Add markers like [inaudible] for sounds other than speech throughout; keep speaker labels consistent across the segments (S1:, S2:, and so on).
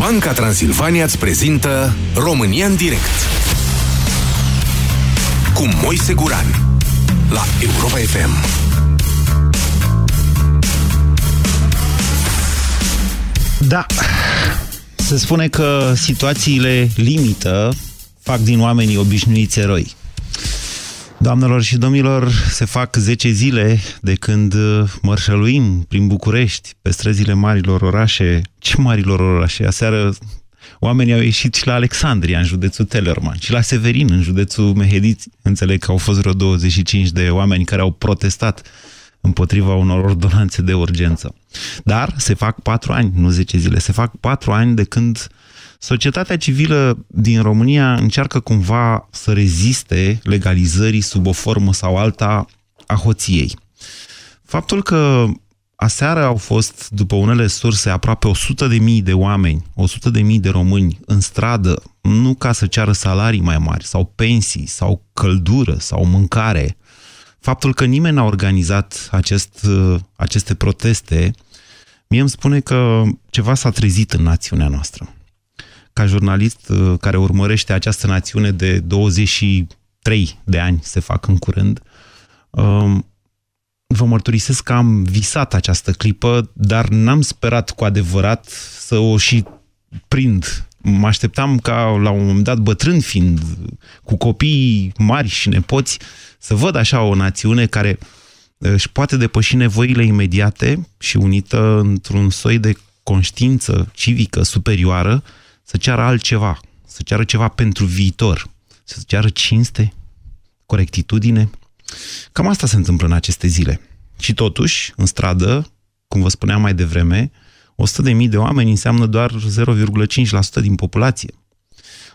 S1: Banca Transilvania îți prezintă România în direct cu Moise Guran la Europa FM.
S2: Da, se spune că situațiile limită fac din oamenii obișnuiți eroi. Doamnelor și domnilor, se fac 10 zile de când mărșăluim prin București, pe străzile marilor orașe. Ce marilor orașe? Aseară oamenii au ieșit și la Alexandria, în județul Tellerman, și la Severin, în județul Mehediți. Înțeleg că au fost vreo 25 de oameni care au protestat împotriva unor ordonanțe de urgență. Dar se fac patru ani, nu 10 zile, se fac patru ani de când societatea civilă din România încearcă cumva să reziste legalizării sub o formă sau alta a hoției. Faptul că aseară au fost, după unele surse, aproape 100 de mii de oameni, 100 de mii de români în stradă, nu ca să ceară salarii mai mari, sau pensii, sau căldură, sau mâncare, faptul că nimeni n-a organizat acest, aceste proteste, mie îmi spune că ceva s-a trezit în națiunea noastră. Ca jurnalist care urmărește această națiune de 23 de ani, se fac în curând, vă mărturisesc că am visat această clipă, dar n-am sperat cu adevărat să o și prind. Mă așteptam ca la un moment dat, bătrân fiind, cu copii mari și nepoți, să văd așa o națiune care își poate depăși nevoile imediate și unită într-un soi de conștiință civică superioară, să ceară altceva, să ceară ceva pentru viitor, să ceară cinste, corectitudine. Cam asta se întâmplă în aceste zile. Și totuși, în stradă, cum vă spuneam mai devreme, 100.000 de oameni înseamnă doar 0,5% din populație.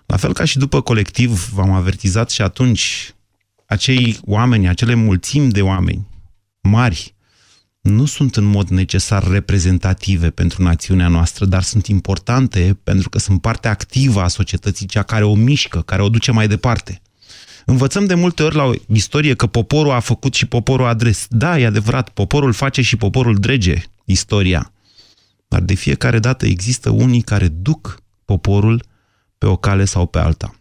S2: La fel ca și după colectiv, v-am avertizat și atunci, acei oameni, acele mulțimi de oameni mari, nu sunt în mod necesar reprezentative pentru națiunea noastră, dar sunt importante pentru că sunt parte activă a societății, cea care o mișcă, care o duce mai departe. Învățăm de multe ori la o istorie că poporul a făcut și poporul a adres. Da, e adevărat, poporul face și poporul drege istoria. Dar de fiecare dată există unii care duc poporul pe o cale sau pe alta.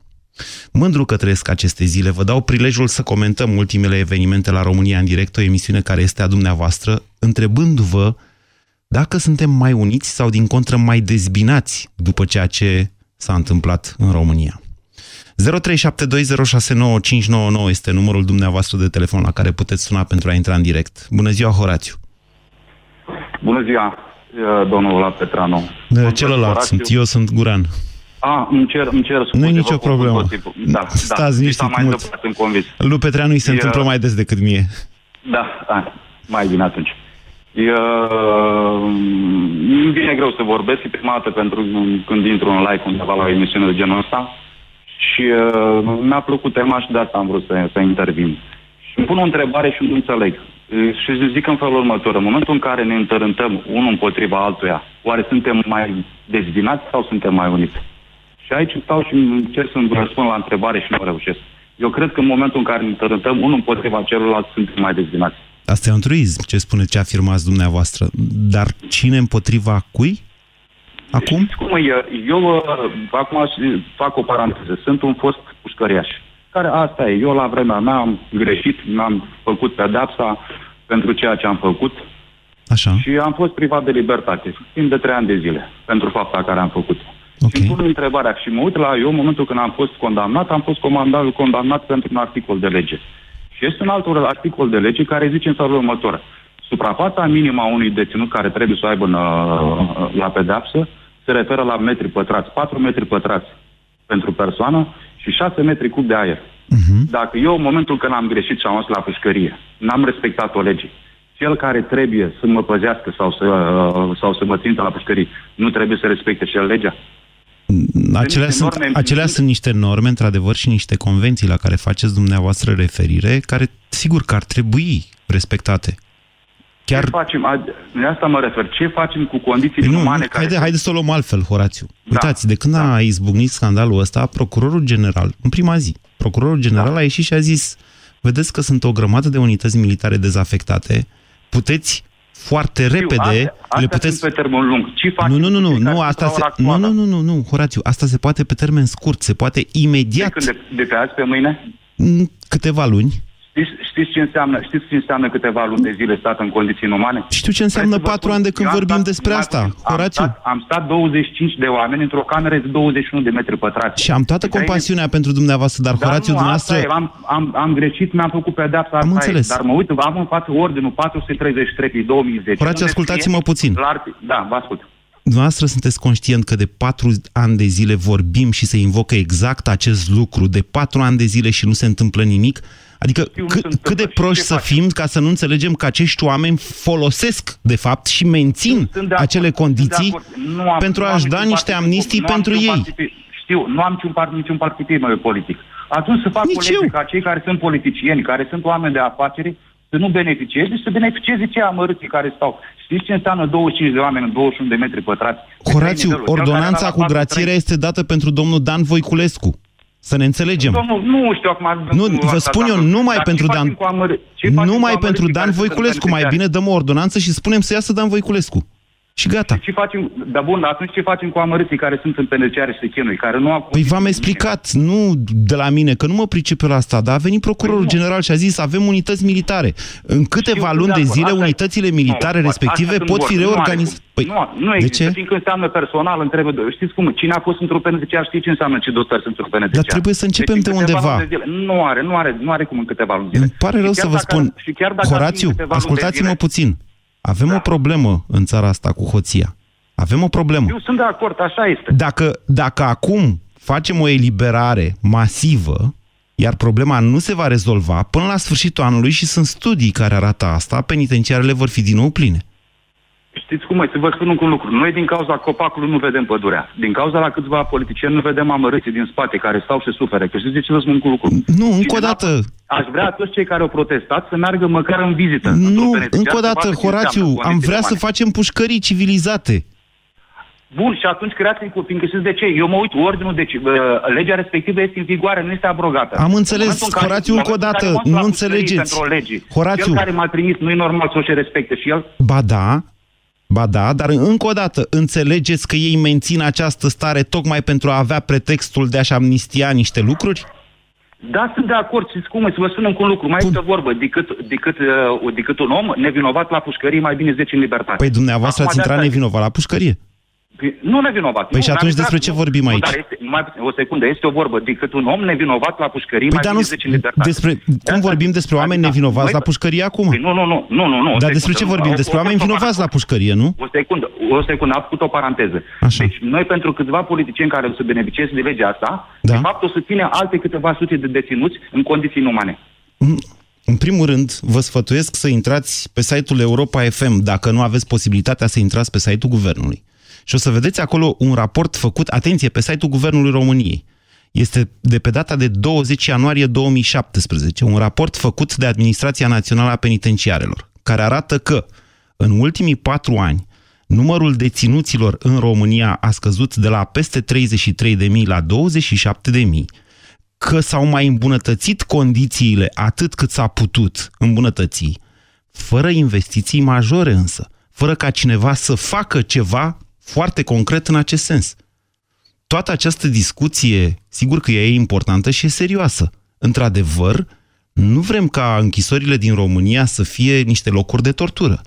S2: Mândru că trăiesc aceste zile, vă dau prilejul să comentăm ultimele evenimente la România în direct, o emisiune care este a dumneavoastră, întrebându-vă dacă suntem mai uniți sau din contră mai dezbinați după ceea ce s-a întâmplat în România. 0372069599 este numărul dumneavoastră de telefon la care puteți suna pentru a intra în direct. Bună ziua, Horațiu!
S3: Bună ziua, domnul La Petrano.
S2: Celălalt sunt, eu sunt Guran.
S3: A, îmi cer, îmi cer
S2: Nu e nicio problemă.
S3: Da, da,
S2: Stați niște
S3: mai întâmplat în convins.
S2: Lui Petreanu îi se
S3: E-
S2: întâmplă mai des decât mie.
S3: Da, da, mai bine atunci. E, îmi vine greu să vorbesc, e prima dată pentru când intru în live undeva la o emisiune de genul ăsta și uh, mi-a plăcut tema și de asta am vrut să, să intervin. Și îmi pun o întrebare și nu înțeleg. Uh, Și zic în felul următor, în momentul în care ne întărântăm unul împotriva altuia, oare suntem mai dezbinați sau suntem mai uniți? Și aici stau și încerc să-mi răspund la întrebare și nu reușesc. Eu cred că în momentul în care ne întărântăm unul împotriva celuilalt, suntem mai dezbinați.
S2: Asta e un truism, ce spuneți, ce afirmați dumneavoastră. Dar cine împotriva cui? Acum?
S3: Știți cum e? Eu uh, acum și- fac o paranteză. Sunt un fost pușcăriaș. Care asta e. Eu la vremea mea am greșit, mi-am făcut pedepsa pentru ceea ce am făcut
S2: Așa.
S3: și am fost privat de libertate timp de trei ani de zile pentru fapta care am făcut.
S2: Ok.
S3: Și îmi pun întrebarea și mă uit la eu, în momentul când am fost condamnat, am fost comandat, condamnat pentru un articol de lege. Și este un alt articol de lege care zice în felul următor. Suprafața minimă a unui deținut care trebuie să o aibă în, uh, la pedapsă se referă la metri pătrați, 4 metri pătrați pentru persoană și 6 metri cub de aer.
S2: Mhm.
S3: Dacă eu, în momentul când am greșit și am ajuns la pușcărie, n-am respectat o lege, cel care trebuie să mă păzească sau să, uh, sau să mă țintă la pușcărie, nu trebuie să respecte și el legea?
S2: Acelea,
S3: niște
S2: sunt,
S3: norme
S2: acelea
S3: implicite.
S2: sunt niște norme, într-adevăr, și niște convenții la care faceți dumneavoastră referire, care, sigur, că ar trebui respectate. Chiar...
S3: Ce facem? A- De asta mă refer. Ce facem cu condițiile
S2: Păi nu,
S3: umane
S2: nu,
S3: care...
S2: haide, haide să o luăm altfel, Horațiu.
S3: Da,
S2: Uitați, de când a izbucnit scandalul ăsta, procurorul general, în prima zi, procurorul general
S3: Da.
S2: a ieșit și a zis vedeți că sunt o grămadă de unități militare dezafectate, puteți foarte repede
S3: astea, astea
S2: le puteți...
S3: pe termen lung. Ce
S2: nu, nu, nu, nu, nu, asta se... nu, nu, nu, nu, nu, Horațiu, asta se poate pe termen scurt, se poate imediat.
S3: De, când, de, de pe azi pe mâine?
S2: Câteva luni.
S3: Știți, știți, ce înseamnă, știți ce înseamnă câteva luni de zile stat în condiții inumane?
S2: Știu ce înseamnă patru ani de când vorbim stat, despre asta, Horațiu.
S3: Am stat, am stat 25 de oameni într-o cameră de 21 de metri pătrați.
S2: Și am toată compasiunea pentru dumneavoastră, dar, dar Horațiu,
S3: nu,
S2: dumneavoastră...
S3: Asta e, am, am, am greșit, mi-am făcut pedeapsa,
S2: am înțeles.
S3: E, dar mă uit, am în față ordinul 433 din 2010.
S2: Horațiu, ascultați-mă puțin.
S3: La, da, vă ascult.
S2: Dumneavoastră sunteți conștient că de patru ani de zile vorbim și se invocă exact acest lucru, de patru ani de zile și nu se întâmplă nimic? Adică cât, cât de proști să fim ca să nu înțelegem că acești oameni folosesc, de fapt, și mențin acele condiții nu am, pentru a-și da niște amnistii pentru ei.
S3: Partid, știu, nu am niciun, part, niciun partid politic. Atunci să fac Nici lege ca cei care sunt politicieni, care sunt oameni de afaceri, să nu beneficieze și să beneficieze cei amărâții care stau. Știți ce înseamnă 25 de oameni în 21 de metri pătrați?
S2: Horațiu, ordonanța cu grațierea este dată pentru domnul Dan Voiculescu. Să ne înțelegem.
S3: Domnul, nu știu acum...
S2: Nu, vă spun eu, numai pentru Dan... Numai pentru Dan Voiculescu. Mai bine dăm o ordonanță și spunem să iasă Dan Voiculescu. Și gata.
S3: Ce facem, da bun, atunci ce facem cu amărâții care sunt în penitenciare și se chinui, care nu au...
S2: Păi v-am explicat, nu de la mine, că nu mă pricep la asta, dar a venit procurorul păi general și a zis avem unități militare. În câteva Știu, luni de zile, asta unitățile militare nu, respective pot fi reorganizate.
S3: Păi, nu, nu există, fiindcă înseamnă personal, întrebe, știți cum, cine a fost într-o penitenciar, știi ce înseamnă ce dotări sunt într-o penitenciar.
S2: Dar trebuie să începem deci, de undeva. De
S3: zile, nu are, nu are, nu are cum în câteva luni de zile.
S2: Îmi pare rău să vă spun, Horațiu, ascultați-mă puțin. Avem da. o problemă în țara asta cu hoția. Avem o problemă.
S3: Eu sunt de acord, așa este.
S2: Dacă, dacă acum facem o eliberare masivă, iar problema nu se va rezolva până la sfârșitul anului și sunt studii care arată asta, penitenciarele vor fi din nou pline.
S3: Știți cum e? Să vă spun un lucru. Noi din cauza copacului nu vedem pădurea. Din cauza la câțiva politicieni nu vedem amărâții din spate care stau și suferă. Că știți de ce vă spun un lucru?
S2: Nu, încă o dată.
S3: Aș vrea toți cei care au protestat să meargă măcar în vizită.
S2: Nu, încă o dată, Horațiu, am vrea să facem pușcării civilizate.
S3: Bun, și atunci creați fiindcă știți de ce? Eu mă uit, ordinul, deci uh, legea respectivă este în vigoare, nu este abrogată.
S2: Am înțeles, în Horațiu, încă o dată, nu înțelegeți.
S3: Horațiu. Cel care m-a trimis, nu e normal să o respecte și el?
S2: Ba da, Ba da, dar încă o dată, înțelegeți că ei mențin această stare tocmai pentru a avea pretextul de a-și amnistia niște lucruri?
S3: Da, sunt de acord. Știți cum? Să vă spun un lucru. Mai este o vorbă. Decât, decât, uh, decât un om nevinovat la pușcărie, mai bine 10 în libertate.
S2: Păi dumneavoastră Acum ați intrat nevinovat la pușcărie.
S3: Nu nevinovat.
S2: Păi nu, și atunci despre ce vorbim aici?
S3: dar este, mai, o secundă, este o vorbă decât un om nevinovat la pușcărie, păi mai
S2: nu, despre, cum da, vorbim despre oameni da, nevinovați la pușcărie acum?
S3: Păi nu, nu, nu, nu, nu.
S2: Dar despre ce vorbim? Despre oameni vinovați la pușcărie, nu?
S3: O secundă, o secundă, am făcut o paranteză. Așa. Deci noi pentru câțiva politicieni care o să beneficieze de legea asta, da? de fapt o să ține alte câteva sute de deținuți în condiții inumane.
S2: Mm. În primul rând, vă sfătuiesc să intrați pe site-ul Europa FM, dacă nu aveți posibilitatea să intrați pe site-ul Guvernului. Și o să vedeți acolo un raport făcut, atenție, pe site-ul Guvernului României. Este de pe data de 20 ianuarie 2017, un raport făcut de Administrația Națională a Penitenciarelor, care arată că în ultimii patru ani numărul deținuților în România a scăzut de la peste 33.000 la 27.000, că s-au mai îmbunătățit condițiile atât cât s-a putut îmbunătăți, fără investiții majore însă, fără ca cineva să facă ceva foarte concret în acest sens. Toată această discuție, sigur că ea e importantă și e serioasă. Într-adevăr, nu vrem ca închisorile din România să fie niște locuri de tortură.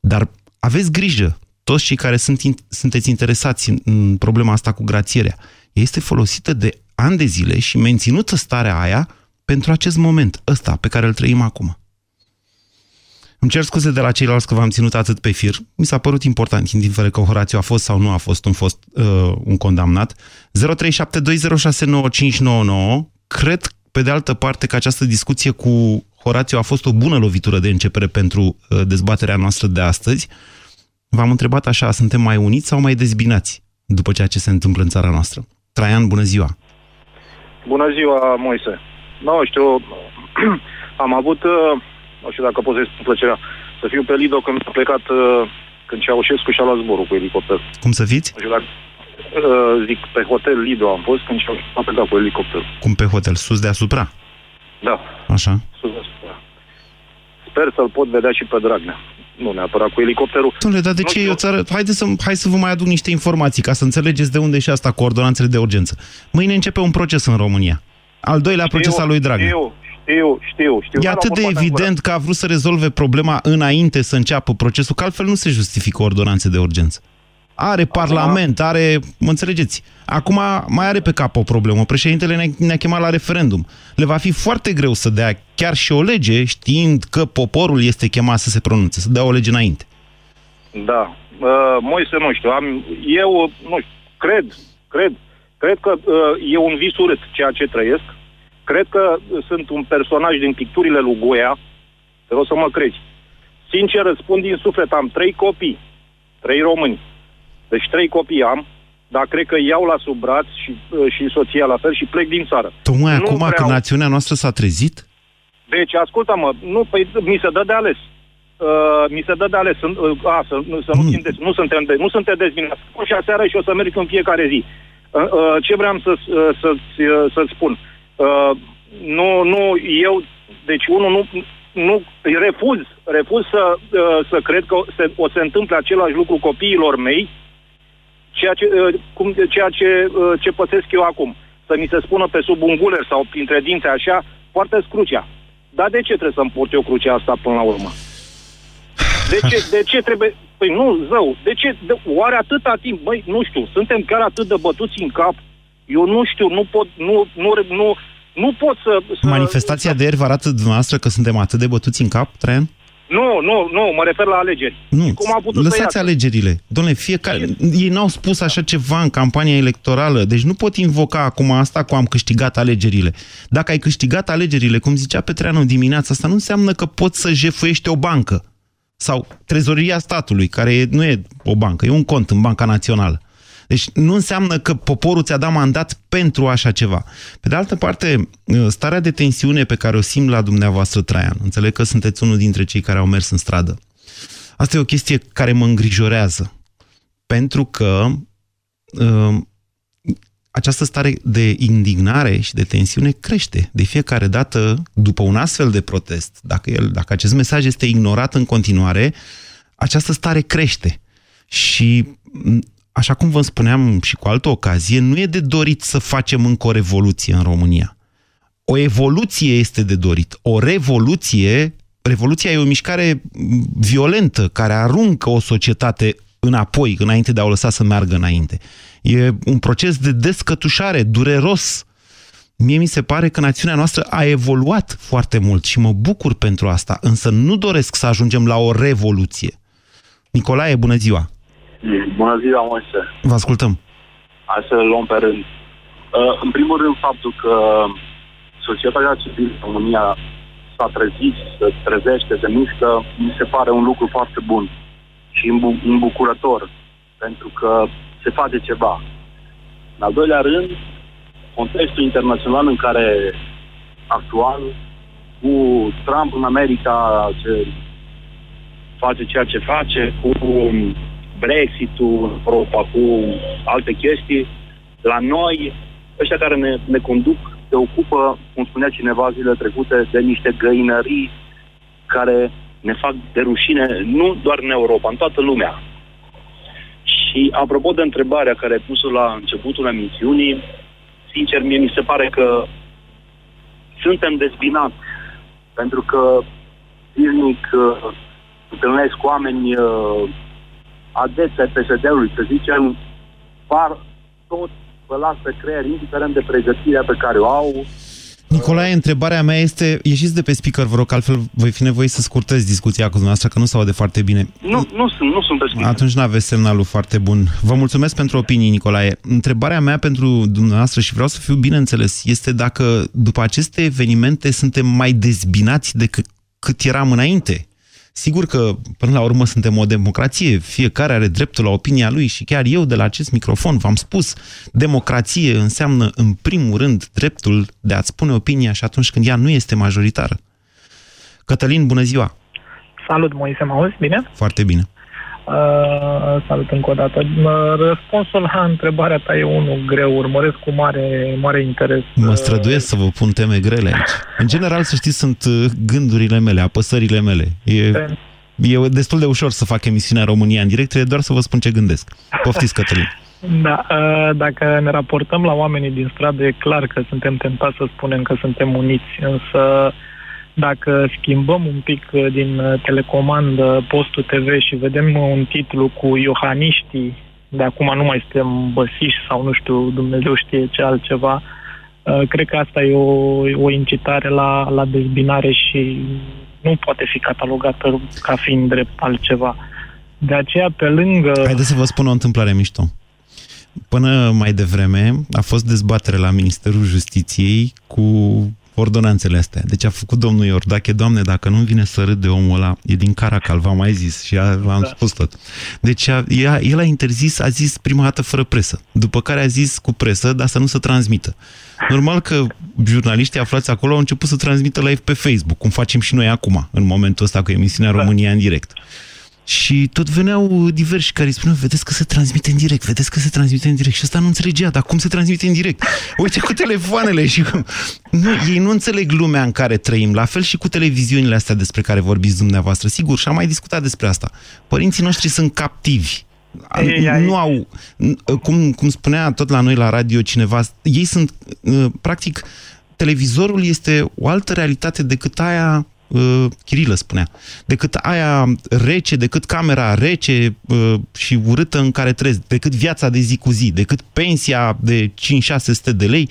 S2: Dar aveți grijă, toți cei care sunt, sunteți interesați în, în problema asta cu grațierea. Este folosită de ani de zile și menținută starea aia pentru acest moment ăsta pe care îl trăim acum. Îmi cer scuze de la ceilalți că v-am ținut atât pe fir. Mi s-a părut important, indiferent că Horațiu a fost sau nu a fost un, fost, uh, un condamnat. 0372069599. Cred, pe de altă parte, că această discuție cu Horațiu a fost o bună lovitură de începere pentru uh, dezbaterea noastră de astăzi. V-am întrebat așa, suntem mai uniți sau mai dezbinați după ceea ce se întâmplă în țara noastră? Traian, bună ziua!
S4: Bună ziua, Moise! Nu știu, [clears throat] am avut... Uh nu știu dacă pot să-i spun plăcerea, să fiu pe Lido când a plecat, uh, când Ceaușescu și-a luat zborul cu elicopter.
S2: Cum să fiți?
S4: Nu știu dacă, uh, zic, pe hotel Lido am fost când și-a plecat cu elicopter.
S2: Cum pe hotel? Sus deasupra?
S4: Da.
S2: Așa.
S4: Sus deasupra. Sper să-l pot vedea și pe Dragnea. nu neapărat cu elicopterul.
S2: Domnule, dar de
S4: nu
S2: ce
S4: știu.
S2: e o țară... Haideți să, hai să vă mai aduc niște informații ca să înțelegeți de unde e și asta cu ordonanțele de urgență. Mâine începe un proces în România. Al doilea proces al lui Dragnea.
S4: Știu, știu, știu. știu
S2: E
S4: dar
S2: atât
S4: l-au
S2: de
S4: purtat în gură.
S2: evident că a vrut să rezolve problema înainte să înceapă procesul, că altfel nu se justifică ordonanțe de urgență. Are parlament, are... Mă înțelegeți? Acum mai are pe cap o problemă. Președintele ne-a, ne chemat la referendum. Le va fi foarte greu să dea chiar și o lege, știind că poporul este chemat să se pronunțe, să dea o lege înainte.
S4: Da. Uh, Moise, nu știu, am, eu, nu știu, cred, cred, cred că uh, e un vis urât ceea ce trăiesc. Cred că uh, sunt un personaj din picturile lui Goia, te rog să mă crezi. Sincer, răspund din suflet, am trei copii, trei români. Deci trei copii am, dar cred că iau la sub braț și, uh, și soția la fel și plec din țară.
S2: Tocmai
S4: Nu
S2: acum
S4: vreau.
S2: când națiunea noastră s-a trezit,
S4: Deci, ascultă-mă, nu, păi, mi se dă de ales. Uh, mi se dă de ales. Sunt, uh, a, să, nu- să nu,
S2: Mm.
S4: țin de, nu suntem, de, nu suntem dezbinați. Spun și aseară și o să merg în fiecare zi. Uh, uh, ce vreau să, uh, să-ți, uh, să-ți spun? Uh, nu, nu, eu, deci unul nu, nu refuz, refuz să, uh, să cred că se, o se întâmple același lucru copiilor mei, ceea ce, uh, cum, ceea ce, uh, ce pățesc eu acum. Să mi se spună pe sub un guler sau printre dinți așa, poartă crucea. Dar de ce trebuie să-mi port eu crucea asta până la urmă? De ce, de ce trebuie... Păi nu, zău, de ce... De, oare atâta timp? Băi, nu știu, suntem chiar atât de bătuți în cap. Eu nu știu, nu pot, nu, nu, nu, nu pot să... să
S2: manifestația de ieri vă arată dumneavoastră că suntem atât de bătuți în cap, Traian?
S4: Nu, nu, nu, mă refer la alegeri.
S2: Nu,
S4: Și cum a putut să
S2: lăsați
S4: iasă?
S2: alegerile. Domnule, fiecare... Ei n-au spus așa ceva în campania electorală, deci nu pot invoca acum asta cu am câștigat alegerile. Dacă ai câștigat alegerile, cum zicea Petreanu dimineața, asta nu înseamnă că poți să jefuiești o bancă sau trezoria statului, care e- nu e o bancă, e un cont în Banca Națională. Deci nu înseamnă că poporul ți-a dat mandat pentru așa ceva. Pe de altă parte, starea de tensiune pe care o simt la dumneavoastră, Traian, înțeleg că sunteți unul dintre cei care au mers în stradă. Asta e o chestie care mă îngrijorează. Pentru că uh, această stare de indignare și de tensiune crește de fiecare dată după un astfel de protest. Dacă, el, dacă acest mesaj este ignorat în continuare, această stare crește. Și m, așa cum vă spuneam și cu altă ocazie, nu e de dorit să facem încă o revoluție în România. O evoluție este de dorit. O revoluție, revoluția e o mișcare m, violentă care aruncă o societate înapoi, înainte de a o lăsa să meargă înainte. E un proces de descătușare, dureros. Mie mi se pare că națiunea noastră a evoluat foarte mult și mă bucur pentru asta, însă nu doresc să ajungem la o revoluție. Nicolae, bună ziua!
S5: Bună ziua, Moise.
S2: Vă ascultăm.
S5: Hai să luăm pe rând. Uh, în primul rând, faptul că societatea civilă în România s-a trezit, se trezește, se mișcă, mi se pare un lucru foarte bun și îmbu- îmbucurător, pentru că se face ceva. În al doilea rând, contextul internațional în care actual, cu Trump în America, ce face ceea ce face, cu Brexit-ul în Europa, cu alte chestii, la noi, ăștia care ne, ne conduc, se ocupă, cum spunea cineva zilele trecute, de niște găinării care ne fac de rușine, nu doar în Europa, în toată lumea. Și apropo de întrebarea care ai pus-o la începutul emisiunii, sincer, mie mi se pare că suntem dezbinați, pentru că zilnic uh, întâlnesc oameni uh, adepți ai PSD-ului, să zicem, par tot vă las pe creier, indiferent de pregătirea pe care o au.
S2: Nicolae, întrebarea mea este, ieșiți de pe speaker, vă rog, altfel voi fi nevoie să scurtez discuția cu dumneavoastră, că nu se aude foarte bine.
S5: Nu, nu sunt, nu sunt pe speaker.
S2: Atunci nu aveți semnalul foarte bun. Vă mulțumesc pentru opinii, Nicolae. Întrebarea mea pentru dumneavoastră, și vreau să fiu bine înțeles, este dacă după aceste evenimente suntem mai dezbinați decât cât eram înainte. Sigur că, până la urmă, suntem o democrație, fiecare are dreptul la opinia lui și chiar eu de la acest microfon v-am spus, democrație înseamnă, în primul rând, dreptul de a-ți spune opinia și atunci când ea nu este majoritară. Cătălin, bună ziua!
S6: Salut, Moise, mă auzi bine?
S2: Foarte bine.
S6: Uh, salut încă o dată. Uh, Răspunsul la întrebarea ta e unul greu, urmăresc cu mare, mare interes.
S2: Mă străduiesc să vă pun teme grele aici. În general, să știți, sunt uh, gândurile mele, apăsările mele. E...
S6: Pen-
S2: e destul de ușor să fac emisiunea România în direct, trebuie doar să vă spun ce gândesc. Poftiți, Cătălin. [laughs]
S6: Da, ă, dacă ne raportăm la oamenii din stradă, e clar că suntem tentați să spunem că suntem uniți, însă dacă schimbăm un pic ă, din telecomandă postul TV și vedem un titlu cu Iohaniștii, de acum nu mai suntem băsiși sau nu știu, Dumnezeu știe ce altceva, ă, cred că asta e o, o incitare la, la dezbinare și nu poate fi catalogată ca fiind drept altceva. De aceea, pe lângă...
S2: Haideți să vă spun o întâmplare mișto. Până mai devreme a fost dezbatere la Ministerul Justiției cu ordonanțele astea. Deci a făcut domnul Iordache, doamne, dacă nu vine să râd de omul ăla, e din Caracal, v-am mai zis și am da. spus tot. Deci a, el a interzis, a zis prima dată fără presă, după care a zis cu presă, dar să nu se transmită. Normal că jurnaliștii aflați acolo au început să transmită live pe Facebook, cum facem și noi acum, în momentul ăsta cu emisiunea da. România în direct. Și tot veneau diversi care îi spuneau, vedeți că se transmite în direct, vedeți că se transmite în direct. Și asta nu înțelegea, dar cum se transmite în direct? Uite cu telefoanele și cu... Nu, ei nu înțeleg lumea în care trăim, la fel și cu televiziunile astea despre care vorbiți dumneavoastră. Sigur, și am mai discutat despre asta. Părinții noștri sunt captivi. Ei, nu au, cum, cum spunea tot la noi la radio cineva, ei sunt, uh, practic, televizorul este o altă realitate decât aia uh, Chirilă spunea, decât aia rece, decât camera rece uh, și urâtă în care trezi, decât viața de zi cu zi, decât pensia de 5-600 de lei,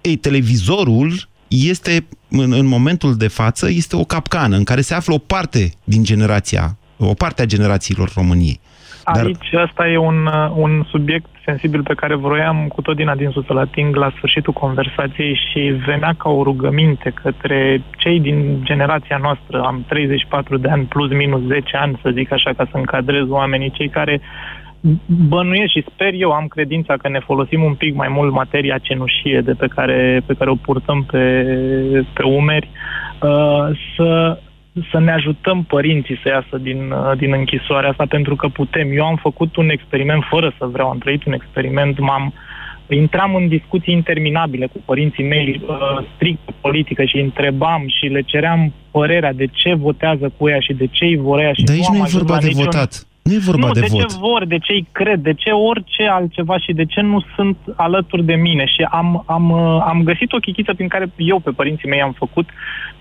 S2: ei, televizorul este, în, în momentul de față, este o capcană în care se află o parte din generația, o parte a generațiilor României.
S6: Aici, Dar... asta e un, uh, un subiect sensibil pe care vroiam cu tot din adinsul să-l ating la sfârșitul conversației și venea ca o rugăminte către cei din generația noastră, am 34 de ani plus minus 10 ani, să zic așa, ca să încadrez oamenii, cei care bănuiesc și sper eu, am credința că ne folosim un pic mai mult materia cenușie de pe care, pe care o purtăm pe, pe umeri, uh, să să ne ajutăm părinții să iasă din, uh, din închisoarea asta, pentru că putem. Eu am făcut un experiment fără să vreau, am trăit un experiment, m-am intram în discuții interminabile cu părinții mei uh, strict politică și întrebam și le ceream părerea de ce votează cu ea și de ce îi vor ea și
S2: Dar aici nu, nu e vorba de niciun... votat. Nu e vorba
S6: nu,
S2: de,
S6: de
S2: vot.
S6: ce vor, de ce îi cred, de ce orice altceva și de ce nu sunt alături de mine. Și am, am, uh, am găsit o chichiță prin care eu pe părinții mei am făcut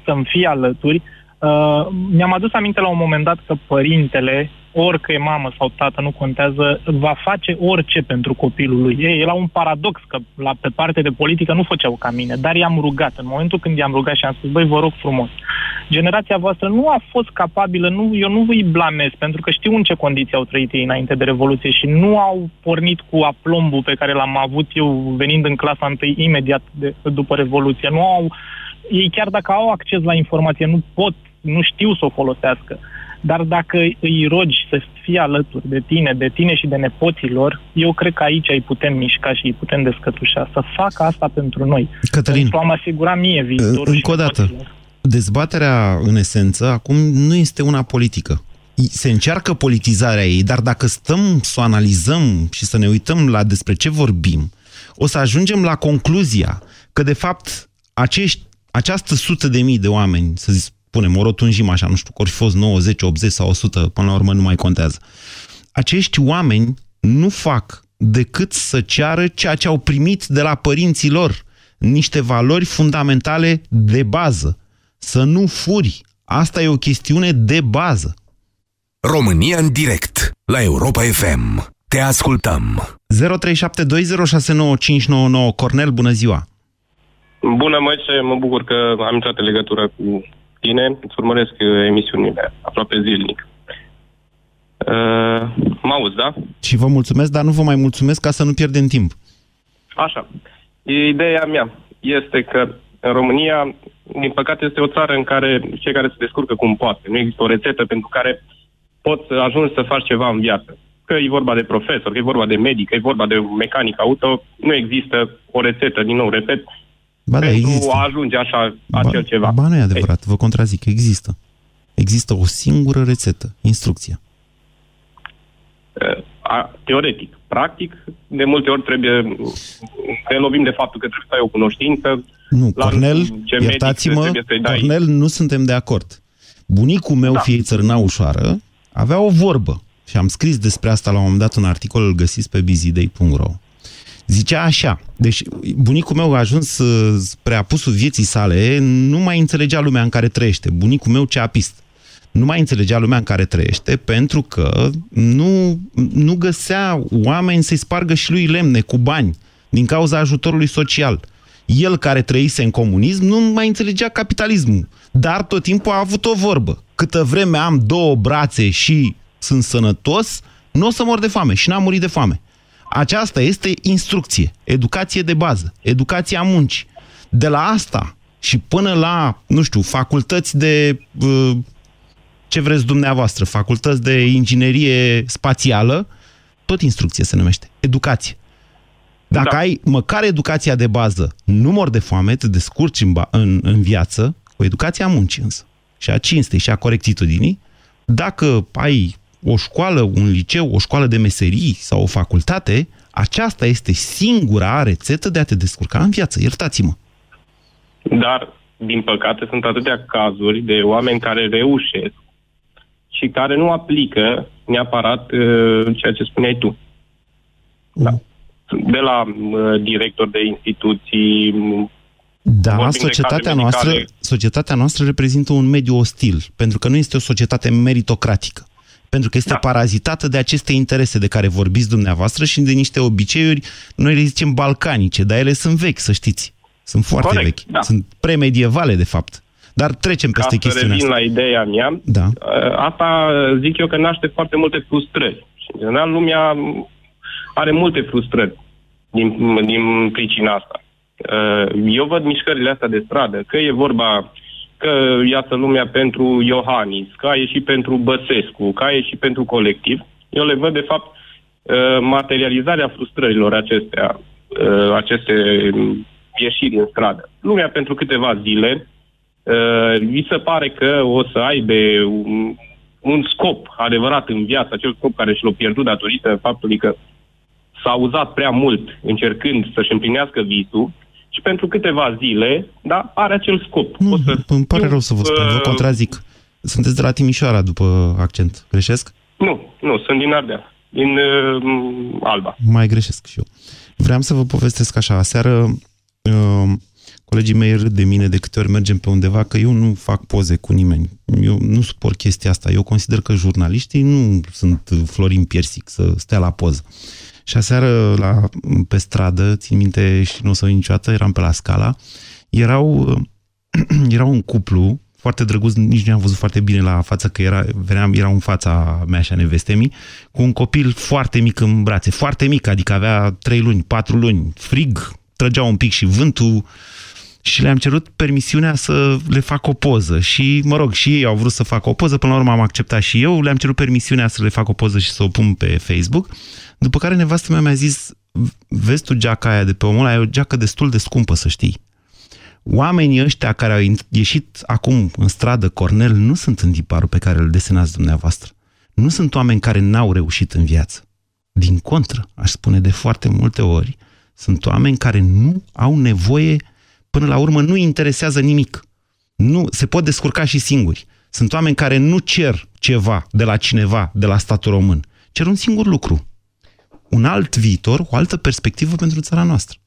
S6: să-mi fie alături Uh, mi-am adus aminte la un moment dat că părintele, orică e mamă sau tată, nu contează, va face orice pentru copilul lui. E, e la un paradox că la, pe parte de politică nu făceau ca mine, dar i-am rugat. În momentul când i-am rugat și am spus, băi, vă rog frumos, generația voastră nu a fost capabilă, nu, eu nu vă blamez, pentru că știu în ce condiții au trăit ei înainte de Revoluție și nu au pornit cu aplombul pe care l-am avut eu venind în clasa întâi imediat de, după Revoluție. Nu au ei chiar dacă au acces la informație, nu pot nu știu să o folosească. Dar dacă îi rogi să fie alături de tine, de tine și de nepoților, eu cred că aici îi putem mișca și îi putem descătușa. Să facă asta pentru noi.
S2: Cătălin,
S6: pentru a mă asigura mie viitorul
S2: Încă o dată, dezbaterea în esență acum nu este una politică. Se încearcă politizarea ei, dar dacă stăm să o analizăm și să ne uităm la despre ce vorbim, o să ajungem la concluzia că, de fapt, acești, această sută de mii de oameni, să zic, spunem, o rotunjim așa, nu știu, că ori fi fost 90, 80 sau 100, până la urmă nu mai contează. Acești oameni nu fac decât să ceară ceea ce au primit de la părinții lor, niște valori fundamentale de bază. Să nu furi. Asta e o chestiune de bază.
S1: România în direct, la Europa FM. Te ascultăm.
S2: 0372069599 Cornel, bună ziua!
S7: Bună, Moise, mă bucur că am intrat în legătură cu tine, îți urmăresc uh, emisiunile aproape zilnic. Uh, mă auzi, da?
S2: Și vă mulțumesc, dar nu vă mai mulțumesc ca să nu pierdem timp.
S7: Așa. Ideea mea este că în România, din păcate, este o țară în care cei care se descurcă cum poate. Nu există o rețetă pentru care poți să ajungi să faci ceva în viață. Că e vorba de profesor, că e vorba de medic, că e vorba de mecanic auto, nu există o rețetă, din nou, repet,
S2: Ba da,
S7: pentru
S2: există.
S7: a ajunge așa, acel
S2: ba,
S7: ceva.
S2: Ba nu e adevărat, Ei. vă contrazic, există. Există o singură rețetă, instrucția.
S7: A, teoretic. Practic, de multe ori trebuie ne lovim de faptul că trebuie să ai o cunoștință.
S2: Nu, Cornel, iertați-mă, Cornel, nu suntem de acord. Bunicul meu, da. fie țărâna ușoară, avea o vorbă. Și am scris despre asta la un moment dat un articol, îl găsiți pe bizidei.ro. Zicea așa, deci bunicul meu a ajuns uh, spre apusul vieții sale, nu mai înțelegea lumea în care trăiește. Bunicul meu ceapist. Nu mai înțelegea lumea în care trăiește pentru că nu, nu găsea oameni să-i spargă și lui lemne cu bani din cauza ajutorului social. El care trăise în comunism nu mai înțelegea capitalismul, dar tot timpul a avut o vorbă. Câtă vreme am două brațe și sunt sănătos, nu o să mor de foame și n-am murit de foame. Aceasta este instrucție, educație de bază, educația muncii. De la asta și până la, nu știu, facultăți de uh, ce vreți dumneavoastră, facultăți de inginerie spațială, tot instrucție se numește, educație. Dacă da. ai măcar educația de bază, nu mor de foame, te descurci în, în, în viață, cu educația muncii însă, și a cinstei și a corectitudinii, dacă ai o școală, un liceu, o școală de meserii sau o facultate, aceasta este singura rețetă de a te descurca în viață. Iertați-mă.
S7: Dar, din păcate, sunt atâtea cazuri de oameni care reușesc și care nu aplică neapărat uh, ceea ce spuneai tu. Da. De la uh, director de instituții,
S2: da, societatea noastră, societatea noastră reprezintă un mediu ostil, pentru că nu este o societate meritocratică pentru că este da. parazitată de aceste interese de care vorbiți dumneavoastră și de niște obiceiuri, noi le zicem balcanice, dar ele sunt vechi, să știți. Sunt foarte Corect, vechi. Da. Sunt premedievale, de fapt. Dar trecem peste Ca chestiunea
S7: să revin asta. la ideea mea,
S2: da.
S7: Ă, asta zic eu că naște foarte multe frustrări. Și, în general, lumea are multe frustrări din, din pricina asta. Ă, eu văd mișcările astea de stradă, că e vorba că iasă lumea pentru Iohannis, că a ieșit pentru Băsescu, că a ieșit pentru colectiv. Eu le văd, de fapt, uh, materializarea frustrărilor acestea, uh, aceste ieșiri în stradă. Lumea pentru câteva zile îi uh, se pare că o să aibă un, un scop adevărat în viață, acel scop care și l-a pierdut datorită faptului că s-a uzat prea mult încercând să-și împlinească visul și pentru câteva zile, da, are acel scop.
S2: Nu, să... îmi pare eu, rău să vă spun, vă uh, contrazic. Sunteți de la Timișoara după accent, greșesc?
S7: Nu, nu, sunt din Ardeal, din uh, Alba.
S2: Mai greșesc și eu. Vreau să vă povestesc așa, aseară uh, colegii mei râd de mine de câte ori mergem pe undeva că eu nu fac poze cu nimeni. Eu nu suport chestia asta. Eu consider că jurnaliștii nu sunt Florin Piersic să stea la poză. Și aseară la, pe stradă, țin minte și nu o să niciodată, eram pe la Scala, erau, [clears throat] erau un cuplu foarte drăguț, nici nu am văzut foarte bine la față că era, veneam, era în fața mea și a nevestemii, cu un copil foarte mic în brațe, foarte mic, adică avea 3 luni, 4 luni, frig, trăgea un pic și vântul, și le-am cerut permisiunea să le fac o poză. Și, mă rog, și ei au vrut să facă o poză, până la urmă am acceptat și eu, le-am cerut permisiunea să le fac o poză și să o pun pe Facebook. După care nevastă mea mi-a zis, vezi tu geaca aia de pe omul ăla, e o geacă destul de scumpă, să știi. Oamenii ăștia care au ieșit acum în stradă, Cornel, nu sunt în tiparul pe care îl desenați dumneavoastră. Nu sunt oameni care n-au reușit în viață. Din contră, aș spune de foarte multe ori, sunt oameni care nu au nevoie, până la urmă nu interesează nimic. Nu, se pot descurca și singuri. Sunt oameni care nu cer ceva de la cineva, de la statul român. Cer un singur lucru, un alt viitor, o altă perspectivă pentru țara noastră.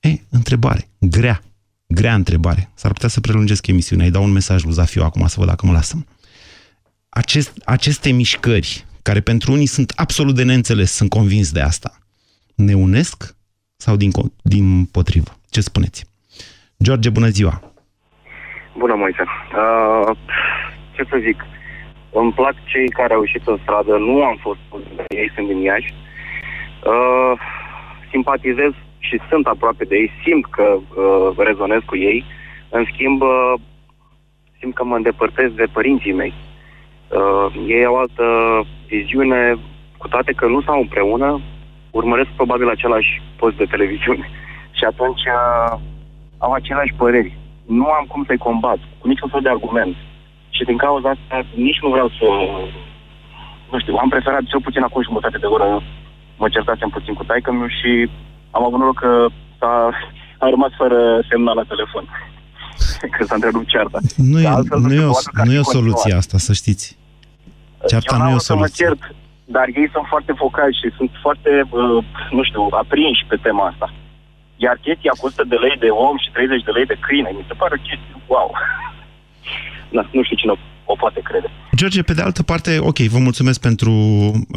S2: E, întrebare, grea, grea întrebare. S-ar putea să prelungesc emisiunea, îi dau un mesaj lui Zafiu acum să văd dacă mă lasă. Acest, aceste mișcări, care pentru unii sunt absolut de neînțeles, sunt convins de asta, ne unesc sau din, din potrivă? Ce spuneți? George, bună ziua!
S8: Bună, Moise! Uh, ce să zic? Îmi plac cei care au ieșit în stradă, nu am fost ei, sunt din Iași, Uh, simpatizez și sunt aproape de ei, simt că uh, rezonez cu ei. În schimb, uh, simt că mă îndepărtez de părinții mei. Uh, ei au altă viziune, cu toate că nu stau împreună, urmăresc probabil același post de televiziune. [laughs] Și atunci uh, au aceleași păreri. Nu am cum să-i combat, cu niciun fel de argument. Și din cauza asta nici nu vreau să... Nu știu, am preferat cel puțin acum jumătate de oră mă certasem puțin cu taică și am avut noroc că a, a rămas fără semnal la telefon. [laughs]
S5: că s-a întrerupt cearta.
S2: Nu e,
S5: altfel nu
S2: nu
S5: se
S2: e, o,
S5: poate ca
S2: nu e
S5: și
S2: o soluție
S5: continuat.
S2: asta, să știți. Cearta
S5: Eu
S2: nu e
S5: n-am
S2: o
S5: să mă
S2: soluție.
S5: cert, dar ei sunt foarte focali și sunt foarte, uh, nu știu, aprinși pe tema asta. Iar chestia cu 100 de lei de om și 30 de lei de câine, mi se pare o chestie, wow. [laughs] Na, nu știu cine o, o poate crede.
S2: George, pe de altă parte, ok, vă mulțumesc pentru,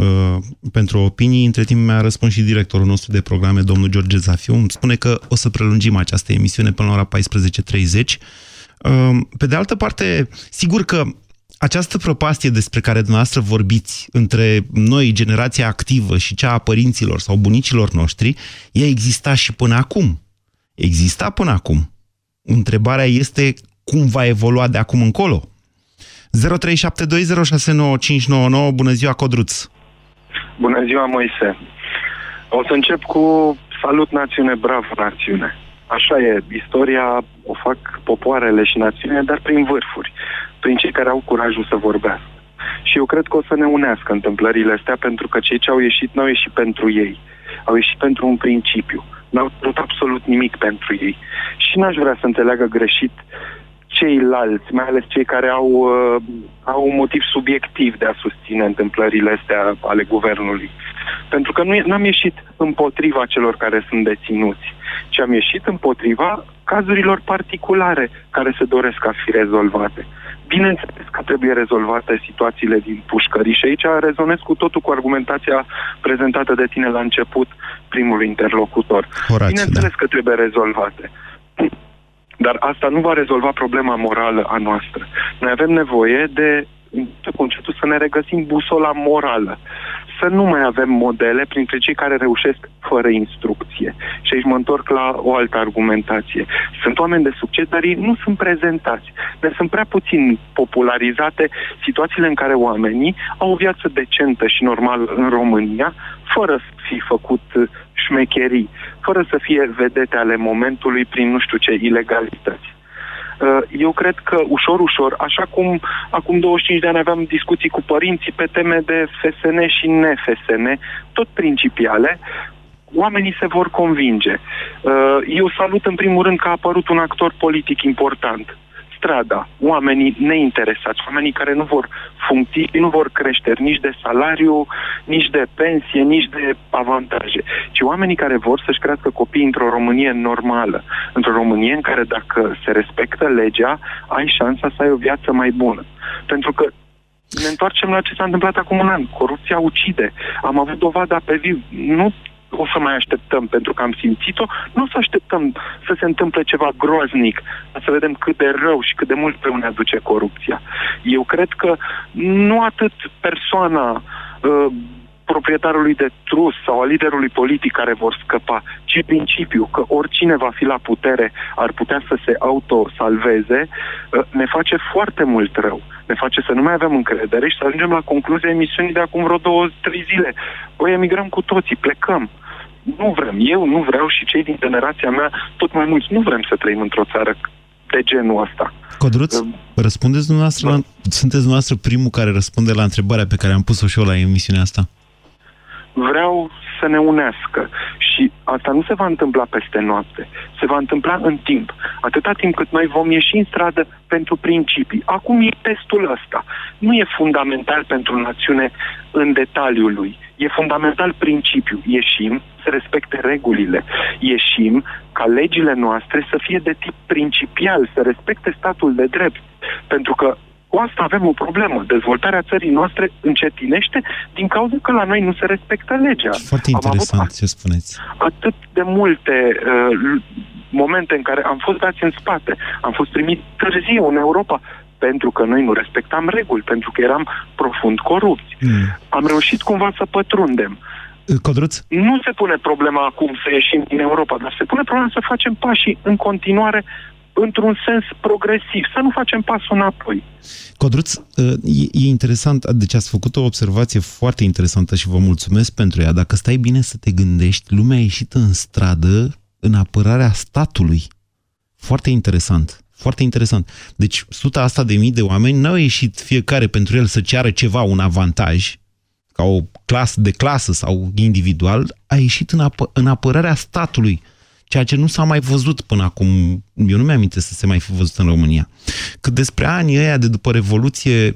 S2: uh, pentru opinii. Între timp mi-a răspuns și directorul nostru de programe, domnul George Zafiu. Îmi spune că o să prelungim această emisiune până la ora 14.30. Uh, pe de altă parte, sigur că această prăpastie despre care dumneavoastră vorbiți între noi, generația activă, și cea a părinților sau bunicilor noștri, ea exista și până acum. Exista până acum. Întrebarea este cum va evolua de acum încolo. 0372069599, bună ziua, Codruț!
S9: Bună ziua, Moise. O să încep cu salut națiune, bravo națiune. Așa e, istoria o fac popoarele și națiune, dar prin vârfuri, prin cei care au curajul să vorbească. Și eu cred că o să ne unească întâmplările astea, pentru că cei ce au ieșit n-au ieșit pentru ei. Au ieșit pentru un principiu. N-au făcut absolut nimic pentru ei. Și n-aș vrea să înțeleagă greșit ceilalți, mai ales cei care au, uh, au un motiv subiectiv de a susține întâmplările astea ale guvernului. Pentru că nu e- n-am ieșit împotriva celor care sunt deținuți, ci am ieșit împotriva cazurilor particulare care se doresc a fi rezolvate. Bineînțeles că trebuie rezolvate situațiile din pușcării și aici rezonez cu totul cu argumentația prezentată de tine la început, primul interlocutor.
S2: Horațiu,
S9: Bineînțeles că trebuie rezolvate. Dar asta nu va rezolva problema morală a noastră. Noi avem nevoie de de conceptul să ne regăsim busola morală. Să nu mai avem modele printre cei care reușesc fără instrucție. Și aici mă întorc la o altă argumentație. Sunt oameni de succes, dar ei nu sunt prezentați. Ne sunt prea puțin popularizate situațiile în care oamenii au o viață decentă și normală în România, fără să fi făcut uh, șmecherii, fără să fie vedete ale momentului prin nu știu ce ilegalități. Uh, Eu cred că ușor, ușor, așa cum acum 25 de ani aveam discuții cu părinții pe teme de FSN și ne-FSN, tot principiale, oamenii se vor convinge. Uh, Eu salut în primul rând că a apărut un actor politic important. Strada, oamenii neinteresați, oamenii care nu vor funcții, nu vor creșteri nici de salariu, nici de pensie, nici de avantaje, ci oamenii care vor să-și crească copii într-o Românie normală, într-o Românie în care dacă se respectă legea, ai șansa să ai o viață mai bună. Pentru că ne întoarcem la ce s-a întâmplat acum un an. Corupția ucide. Am avut dovada pe viu. Nu o să mai așteptăm pentru că am simțit-o, nu o să așteptăm să se întâmple ceva groaznic, dar să vedem cât de rău și cât de mult pe ne aduce corupția. Eu cred că nu atât persoana uh, proprietarului de trus sau a liderului politic care vor scăpa, ci principiul că oricine va fi la putere ar putea să se autosalveze, uh, ne face foarte mult rău. Ne face să nu mai avem încredere și să ajungem la concluzia emisiunii de acum vreo două, trei zile. Băi, emigrăm cu toții, plecăm. Nu vrem, eu nu vreau și cei din generația mea, tot mai mulți, nu vrem să trăim într-o țară de genul ăsta.
S2: Codruț, răspundeți dumneavoastră la, sunteți dumneavoastră primul care răspunde la întrebarea pe care am pus-o și eu la emisiunea asta?
S9: Vreau să ne unească. Și asta nu se va întâmpla peste noapte. Se va întâmpla în timp. Atâta timp cât noi vom ieși în stradă pentru principii. Acum e testul ăsta. Nu e fundamental pentru națiune în detaliul lui. E fundamental principiu. Ieșim să respecte regulile. Ieșim ca legile noastre să fie de tip principial, să respecte statul de drept. Pentru că cu asta avem o problemă. Dezvoltarea țării noastre încetinește din cauza că la noi nu se respectă legea.
S2: Foarte interesant ce spuneți.
S9: Atât de multe uh, momente în care am fost dați în spate, am fost primit târziu în Europa pentru că noi nu respectam reguli, pentru că eram profund corupți.
S2: Mm.
S9: Am reușit cumva să pătrundem.
S2: Codruț?
S9: Nu se pune problema acum să ieșim din Europa, dar se pune problema să facem pașii în continuare într-un sens progresiv, să nu facem pasul înapoi.
S2: Codruț, e, e interesant, deci ați făcut o observație foarte interesantă și vă mulțumesc pentru ea. Dacă stai bine să te gândești, lumea a ieșit în stradă în apărarea statului. Foarte interesant. Foarte interesant. Deci, suta asta de mii de oameni n-au ieșit fiecare pentru el să ceară ceva, un avantaj, ca o clasă de clasă sau individual, a ieșit în, apă, în apărarea statului ceea ce nu s-a mai văzut până acum. Eu nu mi-am să se mai fi văzut în România. Cât despre anii ăia de după Revoluție,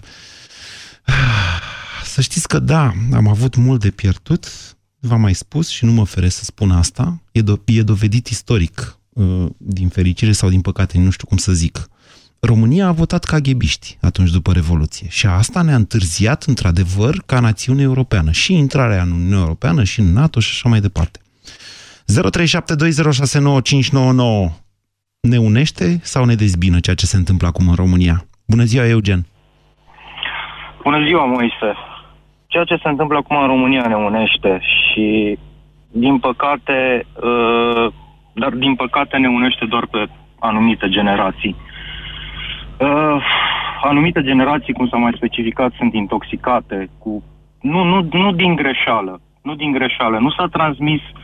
S2: [sighs] să știți că da, am avut mult de pierdut, v-am mai spus și nu mă feresc să spun asta, e, do- e dovedit istoric, uh, din fericire sau din păcate, nu știu cum să zic. România a votat ca ghebiști atunci după Revoluție și asta ne-a întârziat într-adevăr ca națiune europeană și intrarea în Uniunea Europeană și în NATO și așa mai departe. 0372069599 ne unește sau ne dezbină ceea ce se întâmplă acum în România? Bună ziua, Eugen!
S10: Bună ziua, Moise! Ceea ce se întâmplă acum în România ne unește și, din păcate, uh, dar din păcate ne unește doar pe anumite generații. Uh, anumite generații, cum s-a mai specificat, sunt intoxicate cu... Nu, nu, nu din greșeală. Nu din greșeală. Nu s-a transmis uh,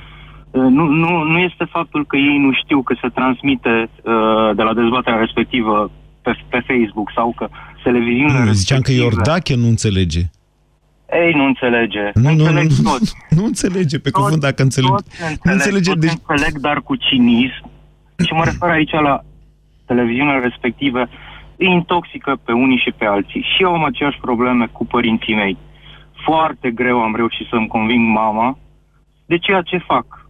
S10: nu, nu, nu este faptul că ei nu știu că se transmite uh, de la dezbaterea respectivă pe, pe Facebook sau că televiziunile
S2: Nu, ziceam că Iordache nu înțelege.
S10: Ei, nu înțelege.
S2: Nu, nu,
S10: înțeleg
S2: nu,
S10: toți. [laughs]
S2: Nu înțelege, pe
S10: Toți-
S2: cuvânt, dacă înțelege.
S10: Toți înțeleg,
S2: Nu înțelege,
S10: toți
S2: deci...
S10: înțeleg, dar cu cinism. Și mă refer aici la televiziunile respective. Îi intoxică pe unii și pe alții. Și eu am aceeași probleme cu părinții mei. Foarte greu am reușit să-mi conving mama de ceea ce fac.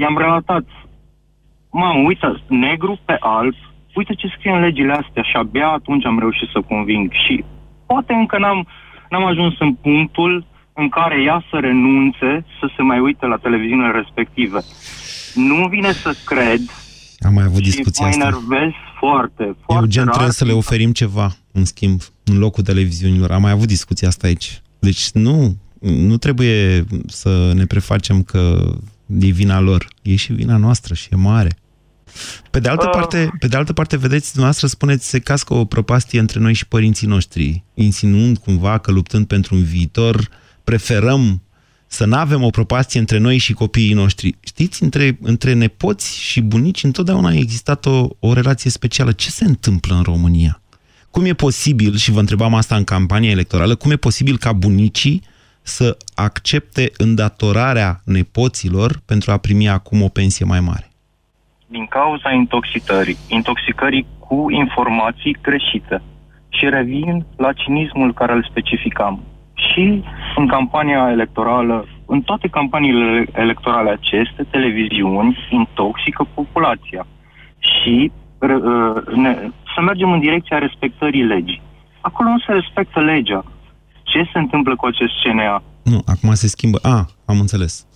S10: I-am relatat, mamă, uite, negru pe alb, uite ce scrie în legile astea și abia atunci am reușit să conving. Și poate încă n-am, n-am ajuns în punctul în care ea să renunțe să se mai uite la televiziunile respective. Nu vine să cred
S2: Am mai avut
S10: și
S2: discuția
S10: mă
S2: asta.
S10: enervez foarte, foarte
S2: Eugen,
S10: rar.
S2: trebuie să le oferim ceva, în schimb, în locul televiziunilor. Am mai avut discuția asta aici. Deci nu, nu trebuie să ne prefacem că e vina lor. E și vina noastră și e mare. Pe de altă,
S10: Uh.
S2: parte, pe de altă parte, vedeți, dumneavoastră spuneți, se cască o prăpastie între noi și părinții noștri, insinuând cumva că luptând pentru un viitor, preferăm să nu avem o prăpastie între noi și copiii noștri. Știți, între, între nepoți și bunici întotdeauna a existat o, o relație specială. Ce se întâmplă în România? Cum e posibil, și vă întrebam asta în campania electorală, cum e posibil ca bunicii să accepte îndatorarea nepoților pentru a primi acum o pensie mai mare?
S10: din cauza intoxicării, intoxicării cu informații greșite. Și revin la cinismul care îl specificam. Și în campania electorală, în toate campaniile electorale aceste, televiziuni intoxică populația. Și r- uh, ne, să mergem în direcția respectării legii. Acolo nu se respectă legea. Ce se întâmplă cu acest CNA?
S2: Nu, acum se schimbă. A, am înțeles.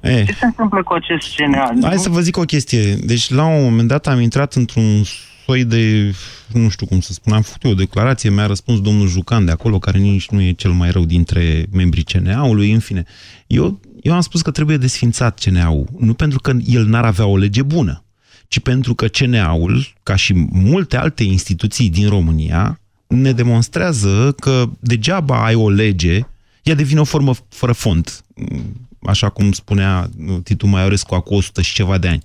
S2: E,
S10: Ce se întâmplă cu acest CNA?
S2: Hai să vă zic o chestie. Deci, la un moment dat am intrat într-un soi de, nu știu cum să spun, am făcut eu o declarație, mi-a răspuns domnul Jucan de acolo, care nici nu e cel mai rău dintre membrii CNA-ului, în fine. Eu, eu am spus că trebuie desfințat CNA-ul, nu pentru că el n-ar avea o lege bună, ci pentru că CNA-ul, ca și multe alte instituții din România, ne demonstrează că degeaba ai o lege, ea devine o formă fără fond așa cum spunea Titu Maiorescu acum 100 și ceva de ani.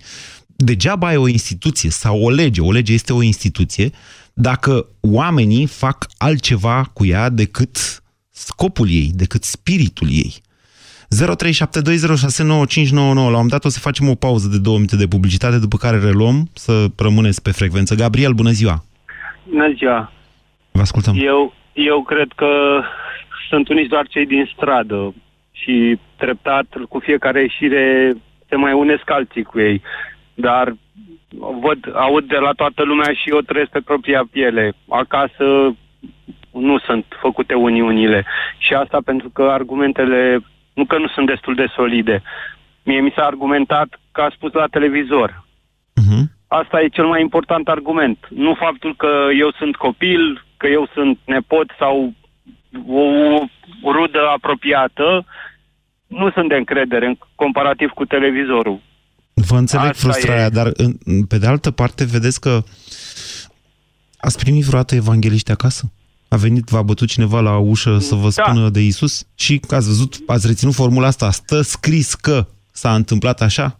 S2: Degeaba ai o instituție sau o lege, o lege este o instituție, dacă oamenii fac altceva cu ea decât scopul ei, decât spiritul ei. 0372069599 La un moment dat o să facem o pauză de două minute de publicitate, după care reluăm să rămâneți pe frecvență. Gabriel, bună ziua!
S11: Bună ziua!
S2: Vă ascultăm.
S11: Eu, eu cred că sunt uniți doar cei din stradă și treptat cu fiecare ieșire se mai unesc alții cu ei. Dar văd, aud de la toată lumea și eu trăiesc pe propria piele. Acasă nu sunt făcute uniunile. Și asta pentru că argumentele nu că nu sunt destul de solide. Mie mi s-a argumentat că a spus la televizor.
S2: Uh-huh.
S11: Asta e cel mai important argument. Nu faptul că eu sunt copil, că eu sunt nepot sau o, o rudă apropiată, nu sunt de încredere în comparativ cu televizorul.
S2: Vă înțeleg
S11: Asta
S2: frustrarea,
S11: e.
S2: dar în- pe de altă parte vedeți că ați primit vreodată evangeliști acasă? A venit, v-a bătut cineva la ușă să vă
S11: Da.
S2: spună de Isus? Și ați văzut, ați reținut formula asta, stă scris că s-a întâmplat așa?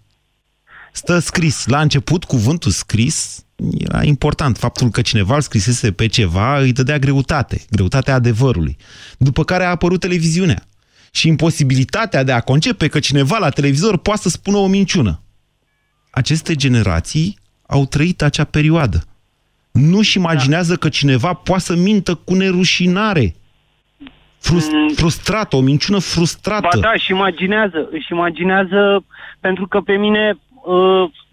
S2: Stă scris. La început, cuvântul scris era important. Faptul că cineva îl scrisese pe ceva îi dădea greutate, greutatea adevărului. După care a apărut televiziunea. Și imposibilitatea de a concepe că cineva la televizor poate să spună o minciună. aceste generații au trăit acea perioadă. Nu-și imaginează că cineva poate să mintă cu nerușinare. Frust,
S11: Mm.
S2: frustrată, o minciună frustrată.
S11: Ba da, și imaginează, își imaginează, pentru că pe mine, uh,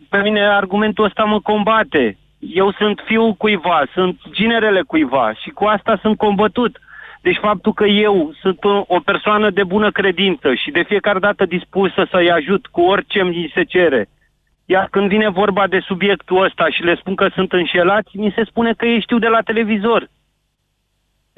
S11: pe mine argumentul ăsta mă combate. Eu sunt fiul cuiva, sunt ginerele cuiva și cu asta sunt combătut. Deci faptul că eu sunt o, o persoană de bună credință și de fiecare dată dispusă să-i ajut cu orice mi se cere, iar când vine vorba de subiectul ăsta și le spun că sunt înșelați, mi se spune că ei știu de la televizor.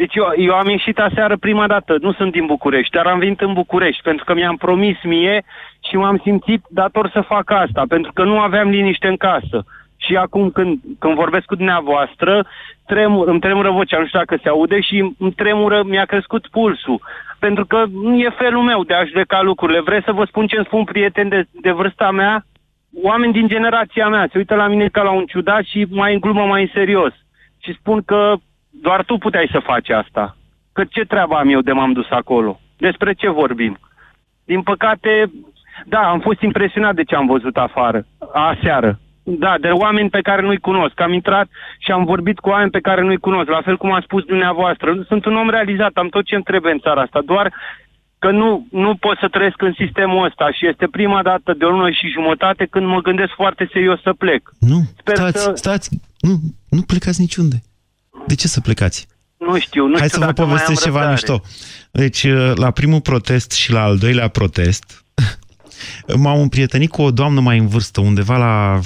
S11: Deci eu, eu am ieșit aseară prima dată, nu sunt din București, dar am venit în București pentru că mi-am promis mie și m-am simțit dator să fac asta, pentru că nu aveam liniște în casă. Și acum când, când vorbesc cu dumneavoastră, tremur, îmi tremură vocea, nu știu dacă se aude și îmi tremură, mi-a crescut pulsul. Pentru că nu e felul meu de a judeca lucrurile. Vreți să vă spun ce îmi spun prieteni de, de vârsta mea? Oameni din generația mea se uită la mine ca la un ciudat și mai în glumă, mai în serios. Și spun că doar tu puteai să faci asta. Că ce treabă am eu de m-am dus acolo? Despre ce vorbim? Din păcate, da, am fost impresionat de ce am văzut afară, aseară. Da, de oameni pe care nu-i cunosc. Am intrat și am vorbit cu oameni pe care nu-i cunosc, la fel cum a spus dumneavoastră. Sunt un om realizat, am tot ce-mi trebuie în țara asta, doar că nu, nu pot să trăiesc în sistemul ăsta și este prima dată de o lună și jumătate când mă gândesc foarte serios să plec.
S2: Nu,
S11: Sper
S2: stați,
S11: să-
S2: stați, nu, nu plecați niciunde. De ce să plecați?
S11: Nu știu, nu
S2: Hai
S11: știu
S2: să vă
S11: dacă mai am
S2: povestesc ceva
S11: răbdare.
S2: mișto. Deci, la primul protest și la al doilea protest, m-am împrietenit cu o doamnă mai în vârstă, undeva la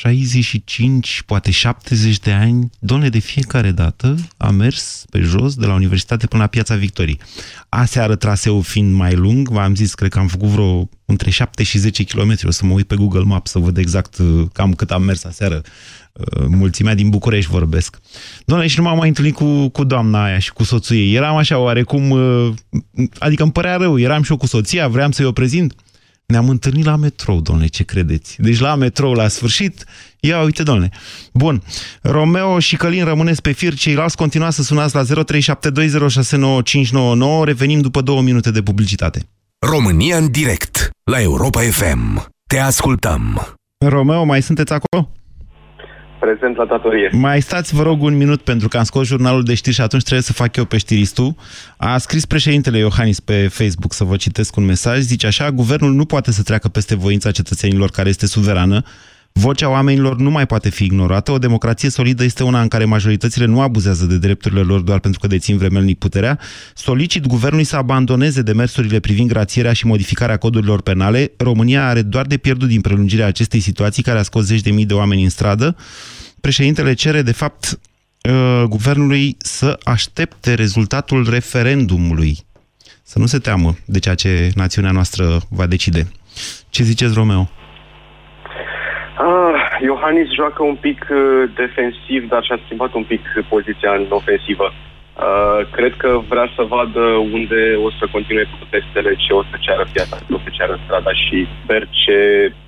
S2: 65, poate 70 de ani. Doamne, de fiecare dată a mers pe jos de la universitate până la Piața Victoriei. Aseară, traseul fiind mai lung, v-am zis, cred că am făcut vreo între 7 și 10 km. O să mă uit pe Google Maps să văd exact uh, cam cât am mers aseară. Uh, Mulțimea din București vorbesc. Doamne, și nu m-am mai întâlnit cu, cu doamna aia și cu soțul ei. Eram așa oarecum, uh, adică îmi părea rău. Eram și eu cu soția, vreau să-i o prezint. Ne-am întâlnit la metrou, domnule, ce credeți? Deci la metrou, la sfârșit, ia uite, domnule. Bun, Romeo și Călin rămâneți pe fir, ceilalți continuați să sunați la 0372069599, revenim după două minute de publicitate.
S1: România în direct la Europa FM. Te ascultăm.
S2: Romeo, mai sunteți acolo?
S12: Prezent la datorie.
S2: Mai stați, vă rog, un minut, pentru că am scos jurnalul de știri și atunci trebuie să fac eu pe știristul. A scris președintele Iohannis pe Facebook, să vă citesc un mesaj, zice așa, guvernul nu poate să treacă peste voința cetățenilor care este suverană, Vocea oamenilor nu mai poate fi ignorată. O democrație solidă este una în care majoritățile nu abuzează de drepturile lor doar pentru că dețin vremelnic puterea. Solicit guvernului să abandoneze demersurile privind grațierea și modificarea codurilor penale. România are doar de pierdut din prelungirea acestei situații care a scos zeci de mii de oameni în stradă. Președintele cere, de fapt, uh, guvernului să aștepte rezultatul referendumului. Să nu se teamă de ceea ce națiunea noastră va decide. Ce ziceți, Romeo?
S12: Ah, Iohannis joacă un pic uh, defensiv, dar și-a schimbat un pic poziția în ofensivă. Uh, cred că vrea să vadă unde o să continue protestele, ce o să ceară piața, ce o să ceară strada și sper ce,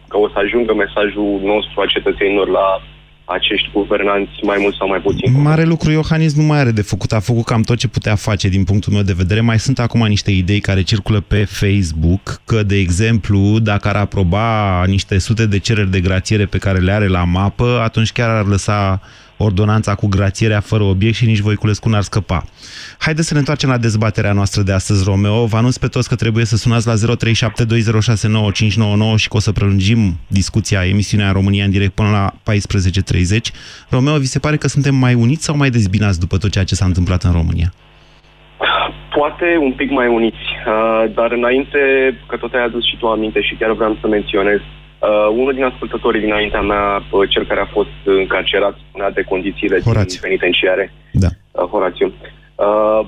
S12: că o să ajungă mesajul nostru a cetățenilor la acești guvernanți mai mult sau mai puțin.
S2: Mare lucru, Iohannis nu mai are de făcut. A făcut cam tot ce putea face din punctul meu de vedere. Mai sunt acum niște idei care circulă pe Facebook, că, de exemplu, dacă ar aproba niște sute de cereri de grațiere pe care le are la mapă, atunci chiar ar lăsa ordonanța cu grațierea fără obiect și nici Voiculescu n-ar scăpa. Haideți să ne întoarcem la dezbaterea noastră de astăzi, Romeo. Vă anunț pe toți că trebuie să sunați la 0372069599 și că o să prelungim discuția, emisiunea în România în direct până la 14.30. Romeo, vi se pare că suntem mai uniți sau mai dezbinați după tot ceea ce s-a întâmplat în România?
S12: Poate un pic mai uniți, uh, dar înainte, că tot ai adus și tu aminte și chiar vreau să menționez, uh, unul din ascultătorii dinaintea mea, uh, cel care a fost încarcerat, spunea de condițiile
S2: Horațiu.
S12: din penitenciare,
S2: Da.
S12: uh, Horațiu. Uh,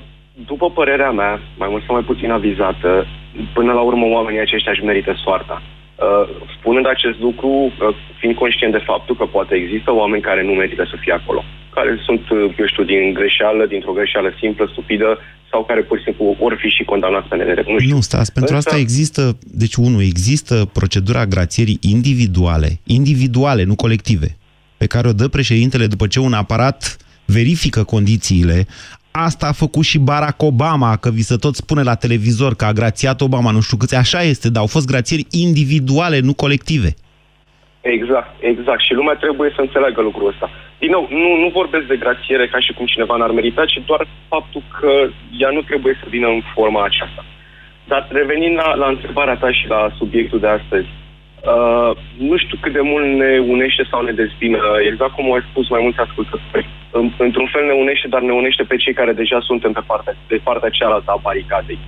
S12: după părerea mea, mai mult sau mai puțin avizată, până la urmă oamenii aceștia își merită soarta. Uh, spunând acest lucru, uh, fiind conștient de faptul că poate există oameni care nu merită să fie acolo, care sunt, uh, eu știu, din greșeală, dintr-o greșeală simplă, stupidă, sau care pur și simplu ori fi și condamnați pe nedrept. Nu știu.
S2: Nu, stați, pentru
S12: Însă-
S2: asta există, deci unu, există procedura grațierii individuale, individuale, nu colective, pe care o dă președintele după ce un aparat verifică condițiile. Asta a făcut și Barack Obama, că vi se tot spune la televizor că a grațiat Obama, nu știu câți, așa este, dar au fost grațieri individuale, nu colective.
S12: Exact, exact. Și lumea trebuie să înțeleagă lucrul ăsta. Din nou, nu, nu vorbesc de grațiere ca și cum cineva n-ar merita, ci doar faptul că ea nu trebuie să vină în forma aceasta. Dar revenind la, la întrebarea ta și la subiectul de astăzi, uh, nu știu cât de mult ne unește sau ne dezbină, exact cum au spus mai mulți ascultători. În, într-un fel ne unește, dar ne unește pe cei care deja suntem pe partea, pe partea cealaltă a baricadei.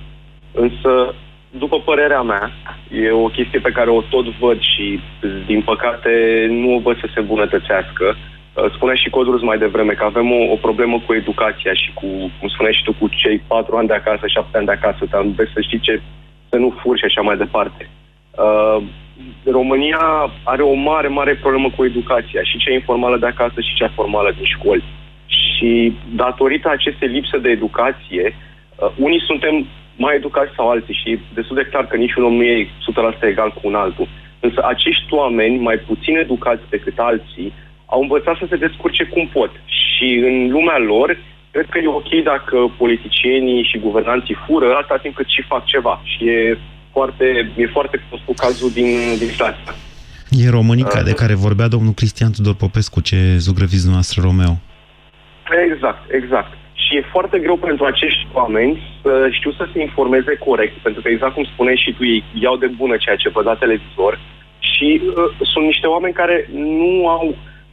S12: Însă, după părerea mea, e o chestie pe care o tot văd și, din păcate, nu o văd să se bunătățească. Uh, spunea și Codrus mai devreme că avem o, o problemă cu educația și cu, cum spuneai și tu, cu cei patru ani de acasă, șapte ani de acasă, dar înveți să știi ce, să nu furi și așa mai departe. Uh, România are o mare, mare problemă cu educația, și cea informală de acasă și cea formală din școli. Și datorită acestei lipse de educație, uh, unii suntem mai educați sau alții și e destul de clar că niciun om nu e 100% egal cu un altul. Însă acești oameni, mai puțin educați decât alții, au învățat să se descurce cum pot. Și în lumea lor, cred că e ok dacă politicienii și guvernanții fură, atâta timp cât și fac ceva. Și e foarte, e foarte fost cu cazul din, din stația.
S2: E Românica uh, de care vorbea domnul Cristian Tudor Popescu, ce zugrăviți noastră Romeo.
S12: Exact, exact. Și e foarte greu pentru acești oameni să știu să se informeze corect, pentru că exact cum spuneai și tu, ei iau de bună ceea ce văd la televizor și uh, sunt niște oameni care nu au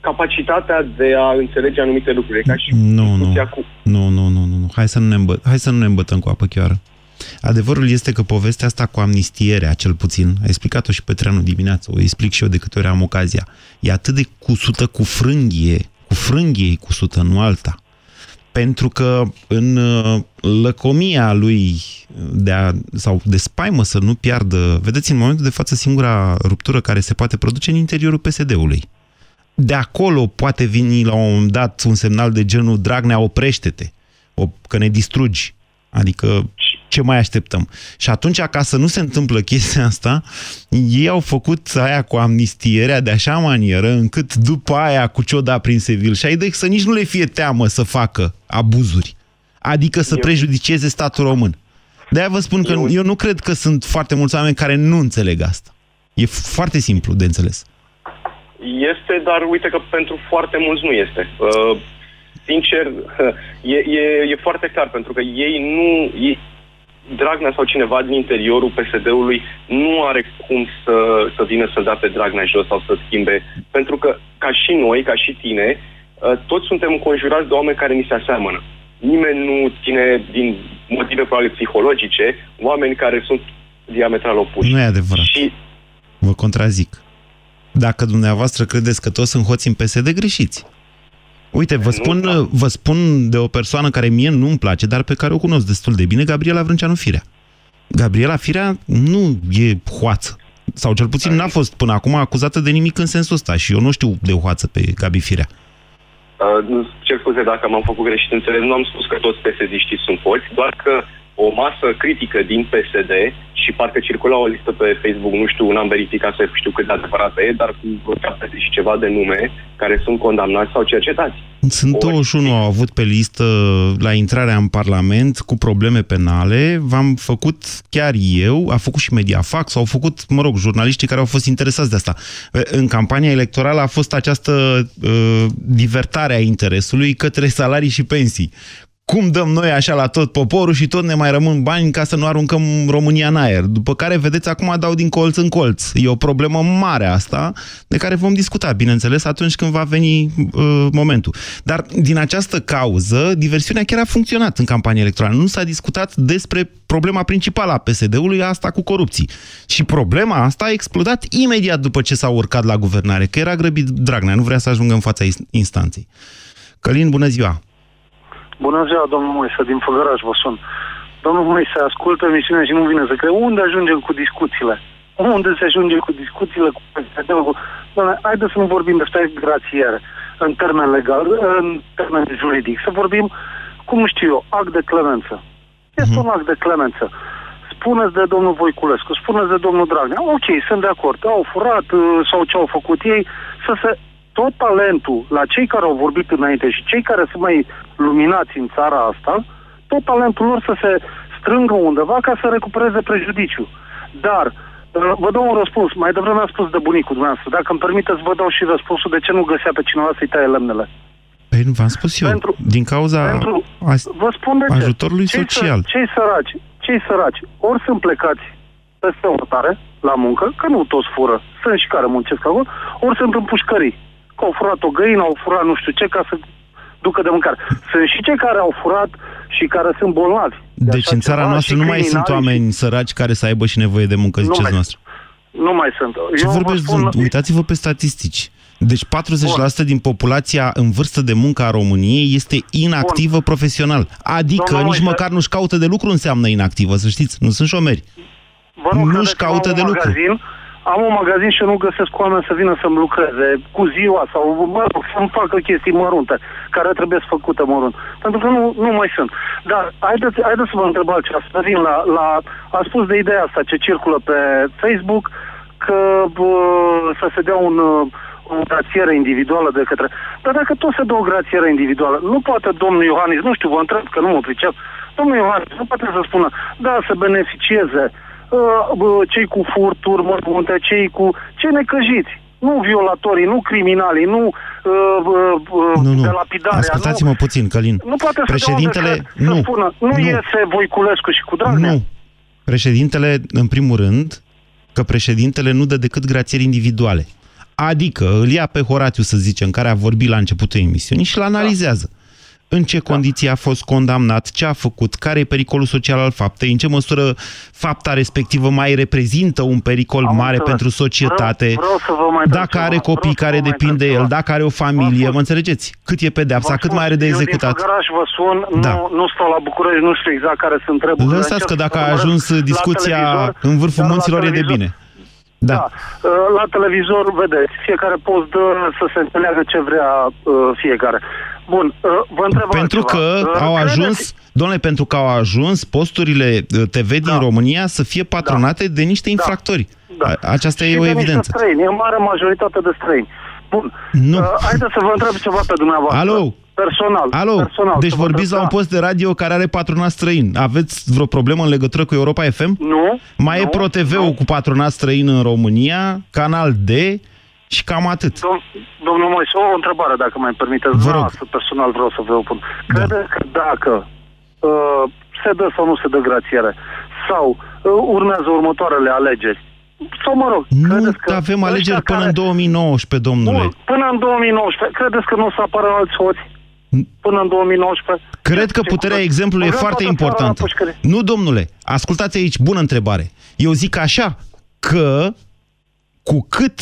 S12: capacitatea de a înțelege anumite lucruri. Ca și
S2: nu, nu. Cu... nu, nu, nu, nu. Hai să nu ne, îmbă... Hai să nu ne îmbătăm cu apă chiar. Adevărul este că povestea asta cu amnistierea, cel puțin, a explicat-o și pe Treanu dimineață, o explic și eu de câte ori am ocazia, e atât de cusută cu frânghie, cu frânghie cusută, nu alta pentru că în uh, lăcomia lui de a, sau de spaimă să nu piardă, vedeți, în momentul de față singura ruptură care se poate produce în interiorul PSD-ului. De acolo poate veni la un moment dat un semnal de genul Dragnea, oprește-te, că ne distrugi. Adică ce mai așteptăm? Și atunci, ca să nu se întâmplă chestia asta, ei au făcut aia cu amnistierea de așa manieră încât după aia cu da prin Sevil și ai de să nici nu le fie teamă să facă abuzuri. Adică să eu... prejudicieze statul român. De-aia vă spun că eu... eu nu cred că sunt foarte mulți oameni care nu înțeleg asta. E foarte simplu de înțeles.
S12: Este, dar uite că pentru foarte mulți nu este. Uh, sincer, [laughs] e, e, e foarte clar, pentru că ei nu... Ei, Dragnea sau cineva din interiorul PSD-ului nu are cum să, să vină să dea pe Dragnea jos sau să schimbe. Pentru că, ca și noi, ca și tine, ă, toți suntem înconjurați de oameni care ni se aseamănă. Nimeni nu ține, din motive probabil psihologice, oameni care sunt diametral opuși.
S2: Nu e adevărat. Și... Vă contrazic. Dacă dumneavoastră credeți că toți sunt hoți în PSD, greșiți. Uite, vă spun, da. vă spun de o persoană care mie nu-mi place, dar pe care o cunosc destul de bine, Gabriela Vrânceanu Firea. Gabriela Firea nu e hoață. Sau cel puțin n-a fost până acum acuzată de nimic în sensul ăsta și eu nu știu de hoață pe Gabi Firea.
S12: Uh, cer scuze dacă m-am făcut greșit înțeles, nu am spus că toți psd sunt hoți, doar că o masă critică din PSD și parcă circula o listă pe Facebook, nu știu, n-am verificat să știu cât de adevărată e, dar cu vreo 70 și ceva de nume care sunt condamnați sau cercetați.
S2: Sunt 21 au avut pe listă la intrarea în Parlament cu probleme penale. V-am făcut chiar eu, a făcut și Mediafax, au făcut, mă rog, jurnaliștii care au fost interesați de asta. În campania electorală a fost această uh, divertare a interesului către salarii și pensii cum dăm noi așa la tot poporul și tot ne mai rămân bani ca să nu aruncăm România în aer. După care, vedeți, acum dau din colț în colț. E o problemă mare asta, de care vom discuta, bineînțeles, atunci când va veni uh, momentul. Dar din această cauză, diversiunea chiar a funcționat în campania electorală. Nu s-a discutat despre problema principală a PSD-ului, asta cu corupții. Și problema asta a explodat imediat după ce s-a urcat la guvernare, că era grăbit Dragnea, nu vrea să ajungă în fața instanței. Călin, bună ziua!
S13: Bună ziua, domnul Moise, din Făgăraș vă sun. Domnul Moise, ascultă emisiunea și nu vine să cred. Unde ajungem cu discuțiile? Unde se ajunge cu discuțiile cu PSD-ul? Doamne, haideți să nu vorbim despre grațiere în termen legal, în termen juridic. Să vorbim, cum știu eu, act de clemență. Este un act de clemență. Spuneți de domnul Voiculescu, spuneți de domnul Dragnea. Ok, sunt de acord. Au furat uh, sau ce au făcut ei, să se tot talentul la cei care au vorbit înainte și cei care sunt mai luminați în țara asta, tot talentul lor să se strângă undeva ca să recupereze prejudiciu. Dar Uh, Vă dau un răspuns. Mai devreme a spus de bunicul dumneavoastră. Dacă îmi permiteți, vă dau și răspunsul de ce nu găsea pe cineva să-i taie lemnele.
S2: Păi nu v-am spus eu.
S13: Pentru-
S2: din cauza
S13: Pentru,
S2: as-
S13: vă spun de ce.
S2: ajutorului
S13: cei
S2: social.
S13: Să, cei săraci, cei săraci, ori sunt plecați peste hotare, la muncă, că nu toți fură, sunt și care muncesc acolo, ori sunt în pușcării, că au furat o găină, au furat nu știu ce, ca să ducă de mâncare. Sunt și cei care au furat și care sunt bolnavi. De
S2: Deci
S13: așa
S2: în țara
S13: ceva
S2: noastră
S13: și
S2: nu mai sunt
S13: criminali
S2: oameni săraci care să aibă și nevoie de muncă,
S13: Nu
S2: ziceți
S13: mai-
S2: noastră.
S13: și- Nu mai sunt.
S2: Ce
S13: Eu vă
S2: vorbeți?
S13: spun,
S2: Uitați-vă pe statistici. Deci 40% din populația în vârstă de muncă a României este inactivă profesional. Adică
S13: Domnul
S2: nici
S13: Moise-
S2: măcar nu-și caută de lucru înseamnă inactivă, să știți. Nu sunt șomeri.
S13: Vă rog,
S2: nu-și
S13: credeți că
S2: caută
S13: am
S2: de
S13: un
S2: lucru.
S13: Magazin, am un magazin și nu găsesc oameni să vină să-mi lucreze cu ziua sau mă rog, să-mi facă chestii mărunte care trebuie să făcute mărunt. Pentru că nu, nu mai sunt. Dar haideți, haideți să vă întreb altceva. Să vin la, la... A spus de ideea asta ce circulă pe Facebook că bă, să se dea un, uh, o grațiere individuală de către... Dar dacă tot se dă o grațiere individuală, nu poate domnul Iohannis, nu știu, vă întreb că nu mă pricep, domnul Iohannis nu poate să spună, da, să beneficieze uh, bă, cei cu furturi mărunte, cei cu... cei necăjiți. Nu violatorii, nu criminalii, nu uh, uh,
S2: Nu, nu.
S13: de lapidarea.
S2: Ascultați-mă
S13: nu,
S2: puțin, Călin.
S13: nu poate să
S2: Președintele,
S13: dea un decret
S2: nu,
S13: să spună, nu,
S2: nu.
S13: iese Voiculescu și cu Dragnea.
S2: Nu. Președintele, în primul rând, că președintele nu dă decât grațieri individuale. Adică îl ia pe Horatiu, să zicem, care a vorbit la începutul emisiunii și îl analizează. În ce condiții a fost condamnat, ce a făcut, care e pericolul social al faptei, în ce măsură fapta respectivă mai reprezintă un pericol
S13: Am
S2: mare
S13: înțeles.
S2: pentru societate,
S13: Vreau, vreau să vă mai întreb
S2: dacă
S13: ceva.
S2: are copii
S13: Vreau să
S2: care
S13: vă mai
S2: depind de
S13: întreb
S2: el,
S13: ceva.
S2: dacă are o familie, mă înțelegeți? Cât e pedepsa,
S13: V-am
S2: cât
S13: spus,
S2: mai are de
S13: Eu
S2: executat?
S13: din Făgăraș vă sun,
S2: Da.
S13: nu, nu stau la București, nu știu exact care sunt treburile.
S2: Lăsați
S13: Încerc
S2: că
S13: să
S2: dacă a
S13: urmăresc
S2: ajuns
S13: la
S2: discuția
S13: televizor,
S2: în vârful
S13: dar la
S2: munților e de
S13: televizor-
S2: bine. Da.
S13: Da. Uh, La televizor, vedeți, fiecare post dă să se înțeleagă ce vrea uh, fiecare. Bun, uh, vă întreb
S2: Pentru
S13: altceva.
S2: că
S13: Uh,
S2: au
S13: credeți-
S2: ajuns, domnule, pentru că au ajuns posturile uh, TV din România să fie patronate de niște infractori. A- Aceasta
S13: și
S2: e o
S13: de niște
S2: evidență.
S13: străini, e mare majoritate de străini. Bun.
S2: Nu.
S13: Uh, haideți să vă întreb ceva pe dumneavoastră.
S2: Alo?
S13: Personal.
S2: Alo,
S13: personal,
S2: deci
S13: să vă
S2: vorbiți la
S13: întreb,
S2: un post de radio care are patronat străin. Aveți vreo problemă în legătură cu Europa FM?
S13: Nu.
S2: Mai e
S13: nu,
S2: Pro TV-ul cu patronat străin în România, Canal D și cam atât.
S13: Dom- domnul Moise, o întrebare, dacă mai permiteți.
S2: Vă rog.
S13: Dumneavoastră, personal vreau să vă o pun. Credeți că dacă uh, se dă sau nu se dă grațiere, sau uh, urmează următoarele alegeri, sau mă rog,
S2: Nu
S13: credeți că
S2: avem
S13: ăștia
S2: alegeri până
S13: care...
S2: în 2019, domnule.
S13: Bun, până în 2019, credeți că nu o să apară alți hoți? Până în 2019?
S2: Cred că puterea exemplului e
S13: Băgăm
S2: foarte
S13: toată țara la
S2: importantă.
S13: pușcărie.
S2: Nu, domnule, ascultați aici, bună întrebare. Eu zic așa, că cu cât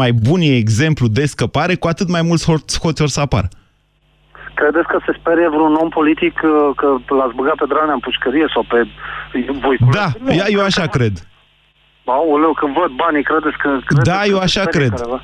S2: mai bun e exemplu de scăpare, cu atât mai mulți hoți hoți or să apară.
S13: Credeți că se sperie vreun om politic uh, că l-ați băgat pe Dragnea în pușcărie sau pe Voiculescu?
S2: Da,
S13: Nu,
S2: eu, eu așa cred.
S13: Aoleu, când văd banii, credeți că... Credeți
S2: Da,
S13: că
S2: eu
S13: se
S2: așa
S13: sperie
S2: cred.
S13: Careva?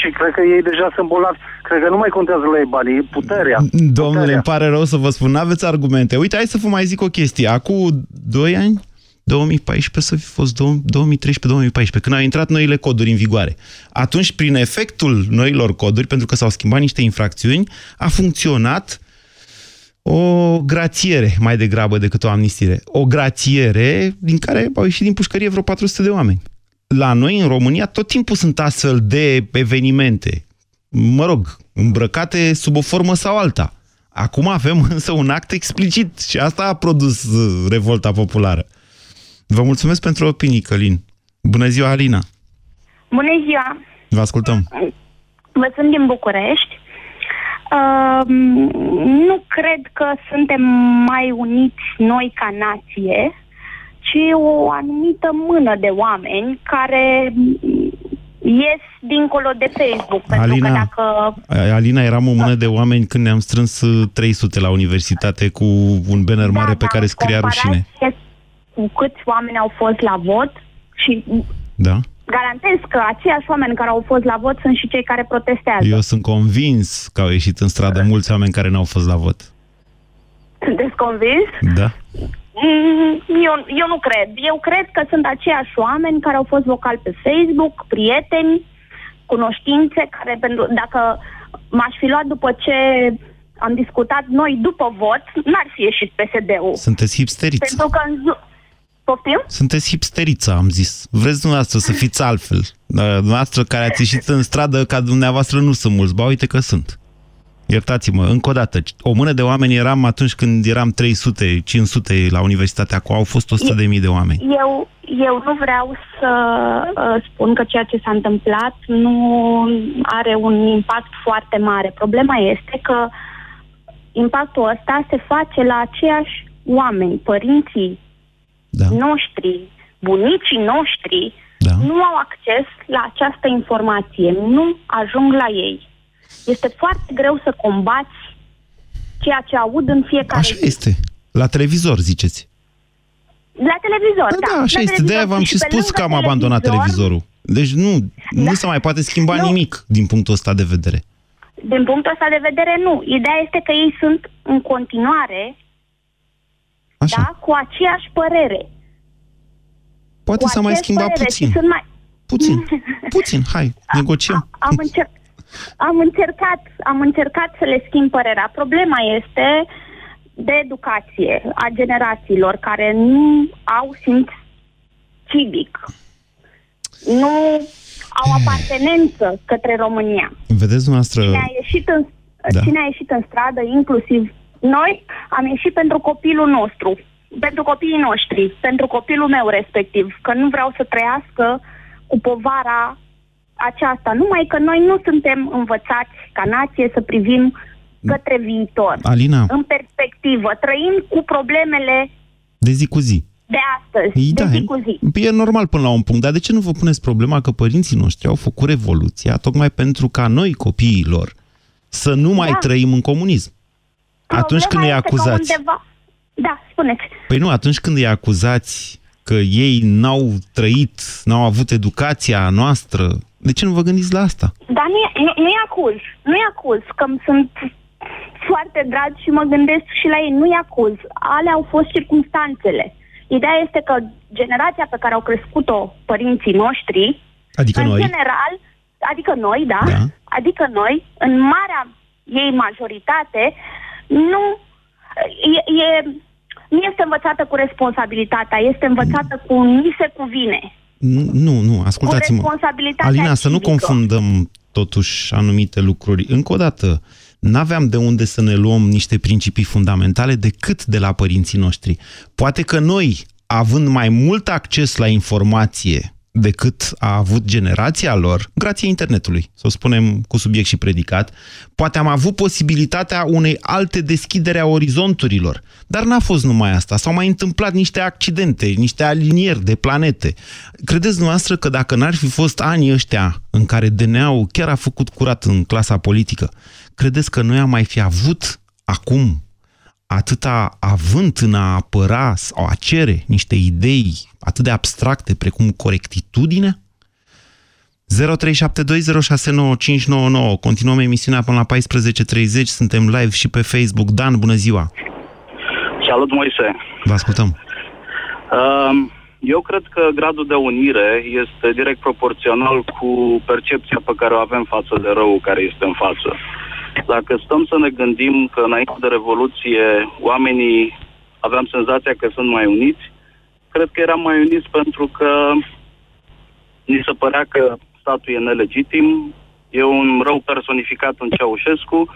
S13: Și cred că ei deja sunt bolnavi. Cred că nu mai contează la ei banii, e puterea.
S2: Domnule,
S13: puterea.
S2: îmi pare rău să vă spun, n-aveți argumente. Uite, hai să vă mai zic o chestie. Acum 2 ani, 2014 să fi fost 2013-2014, când au intrat noile coduri în vigoare. Atunci, prin efectul noilor coduri, pentru că s-au schimbat niște infracțiuni, a funcționat o grațiere mai degrabă decât o amnistire. O grațiere din care au ieșit din pușcărie vreo 400 de oameni. La noi, în România, tot timpul sunt astfel de evenimente, mă rog, îmbrăcate sub o formă sau alta. Acum avem însă un act explicit și asta a produs uh, revolta populară. Vă mulțumesc pentru opinii, Călin. Bună ziua, Alina.
S14: Bună ziua!
S2: Vă ascultăm.
S14: Vă sunt din București. Uh, nu cred că suntem mai uniți noi ca nație, ci o anumită mână de oameni care ies dincolo de Facebook. Pentru că
S2: Alina,
S14: dacă
S2: Alina, eram o mână de oameni când ne-am strâns uh, 300 la universitate cu un banner mare pe care scria rușine.
S14: comparație cu câți oameni au fost la vot și
S2: Da?
S14: garantez că aceiași oameni care au fost la vot sunt și cei care protestează.
S2: Eu sunt convins că au ieșit în stradă mulți oameni care n-au fost la vot.
S14: Sunteți convins?
S2: Da?
S14: Mm, Eu, eu nu cred. Eu cred că sunt aceiași oameni care au fost vocali pe Facebook, prieteni, cunoștințe, care pentru, dacă m-aș fi luat după ce am discutat noi după vot, n-ar fi ieșit PSD-ul.
S2: Sunteți hipsteriți.
S14: Pentru că în, zo- Poftim?
S2: Sunteți hipsterița, am zis. Vreți dumneavoastră să fiți altfel. Dar Dumneavoastră care ați ieșit în stradă ca dumneavoastră nu sunt mulți. Ba, uite că sunt. Iertați-mă, încă o dată. O mână de oameni eram atunci când eram 300, 500 la Universitatea acum. Au fost 100 de mii de oameni.
S14: Eu, eu nu vreau să uh, spun că ceea ce s-a întâmplat nu are un impact foarte mare. Problema este că impactul ăsta se face la aceiași oameni, părinții da. noștri, bunicii noștri, da. nu au acces la această informație, nu ajung la ei. Este foarte greu să combați ceea ce aud în fiecare
S2: Așa
S14: zi.
S2: este. La televizor, ziceți.
S14: La televizor, da.
S2: Da, așa
S14: la
S2: este.
S14: televizor
S2: De-aia v-am
S14: și
S2: și
S14: pe
S2: spus
S14: lângă
S2: că am abandonat televizorul. Deci nu, nu
S14: Da.
S2: se mai poate schimba
S14: Nu.
S2: nimic din punctul ăsta de vedere.
S14: Din punctul ăsta de vedere, nu. Ideea este că ei sunt în continuare
S2: Așa.
S14: Da, cu aceeași părere.
S2: Poate
S14: Cu
S2: s-a mai
S14: aceeași
S2: schimbat
S14: părere
S2: puțin.
S14: Și sunt mai...
S2: Puțin. [laughs] Puțin, hai, negociem.
S14: Am, încer- am, încercat, am încercat să le schimb părerea. Problema este de educație a generațiilor care nu au simț civic. Nu au apartenență către România.
S2: Vedeți dumneavoastră...
S14: Cine a ieșit în,
S2: Da.
S14: da. cine a ieșit în stradă, inclusiv noi, am ieșit pentru copilul nostru, pentru copiii noștri, pentru copilul meu respectiv, că nu vreau să trăiască cu povara aceasta. Numai că noi nu suntem învățați ca nație să privim către viitor.
S2: Alina.
S14: În perspectivă. Trăim cu problemele
S2: De zi cu zi.
S14: de astăzi,
S2: Ei,
S14: de
S2: da,
S14: zi cu zi.
S2: E normal până la un punct, dar de ce nu vă puneți problema că părinții noștri au făcut revoluția tocmai pentru ca noi, copiilor, să nu mai
S14: Da.
S2: trăim în comunism? Atunci când îi
S14: Problema este că
S2: acuzați...
S14: Undeva... Da, spuneți.
S2: Păi nu, atunci când îi acuzați că ei n-au trăit, n-au avut educația noastră, de ce nu vă gândiți la asta?
S14: Dar nu, nu, nu-i acuz. Nu-i acuz că îmi sunt foarte dragi și mă gândesc și la ei. Nu-i acuz. Ale au fost circumstanțele. Ideea este că generația pe care au crescut-o părinții noștri,
S2: Adică
S14: în
S2: noi?
S14: general, adică noi, da,
S2: Da.
S14: adică noi, în marea ei majoritate, nu e, e, nu este învățată cu responsabilitatea, este învățată cu ni se cuvine.
S2: Nu, nu, ascultați-mă.
S14: Cu responsabilitatea
S2: Alina, să nu
S14: civică.
S2: confundăm totuși anumite lucruri. Încă o dată, n-aveam de unde să ne luăm niște principii fundamentale decât de la părinții noștri. Poate că noi, având mai mult acces la informație decât a avut generația lor, grație internetului, să o spunem cu subiect și predicat, poate am avut posibilitatea unei alte deschidere a orizonturilor. Dar n-a fost numai asta. S-au mai întâmplat niște accidente, niște alinieri de planete. Credeți dumneavoastră că dacă n-ar fi fost anii ăștia în care DNA-ul chiar a făcut curat în clasa politică, credeți că noi am mai fi avut acum atâta avânt în a apăra sau a cere niște idei atât de abstracte precum corectitudine? 0372069599. Continuăm emisiunea până la 14.30. Suntem live și pe Facebook. Dan, bună ziua!
S15: Salut, Moise.
S2: Vă ascultăm.
S15: Um, Eu cred că gradul de unire este direct proporțional cu percepția pe care o avem față de rău care este în față. Dacă stăm să ne gândim că înainte de Revoluție oamenii aveam senzația că sunt mai uniți, cred că eram mai uniți pentru că ni se părea că statul e nelegitim, e un rău personificat în Ceaușescu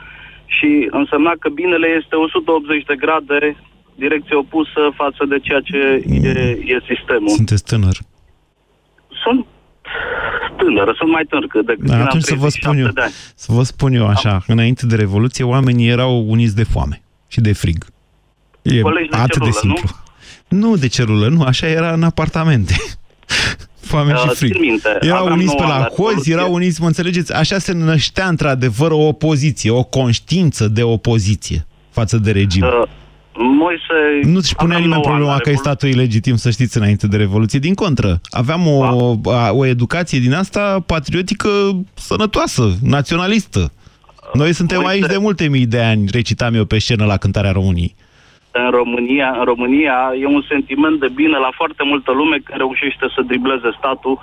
S15: și însemna că binele este 180 de grade direcție opusă față de ceea ce e, e sistemul.
S2: Sunteți tânăr.
S15: Sunt tânăr, sunt mai tânăr cât decât
S2: Da,
S15: tine, am
S2: atunci să vă spun
S15: 37
S2: eu,
S15: de ani.
S2: să vă spun eu așa, înainte de Revoluție, oamenii erau uniți de foame și de frig. E
S15: Colegi de
S2: atât de
S15: celulă,
S2: simplu. Nu? nu de celulă, nu, așa era în apartamente. [laughs] Foame și
S15: Uh,
S2: frig.
S15: țin minte,
S2: erau
S15: aveam
S2: uniți pe
S15: nouă
S2: la
S15: la
S2: hozi,
S15: Revoluție.
S2: erau uniți, mă înțelegeți? Așa se năștea într-adevăr o opoziție, o conștiință de opoziție față de regim.
S15: Uh, Moise...
S2: Nu-și punea
S15: aveam
S2: nimeni
S15: nouă
S2: problema
S15: ani
S2: că
S15: la
S2: e statul ilegitim, să știți, înainte de Revoluție. Din contră, aveam o, a, o educație din asta patriotică sănătoasă, naționalistă. Noi suntem
S15: Uite.
S2: aici de multe mii de ani, recitam eu pe scenă la cântarea României.
S15: în România, în România e un sentiment de bine la foarte multă lume care reușește să dribleze statul,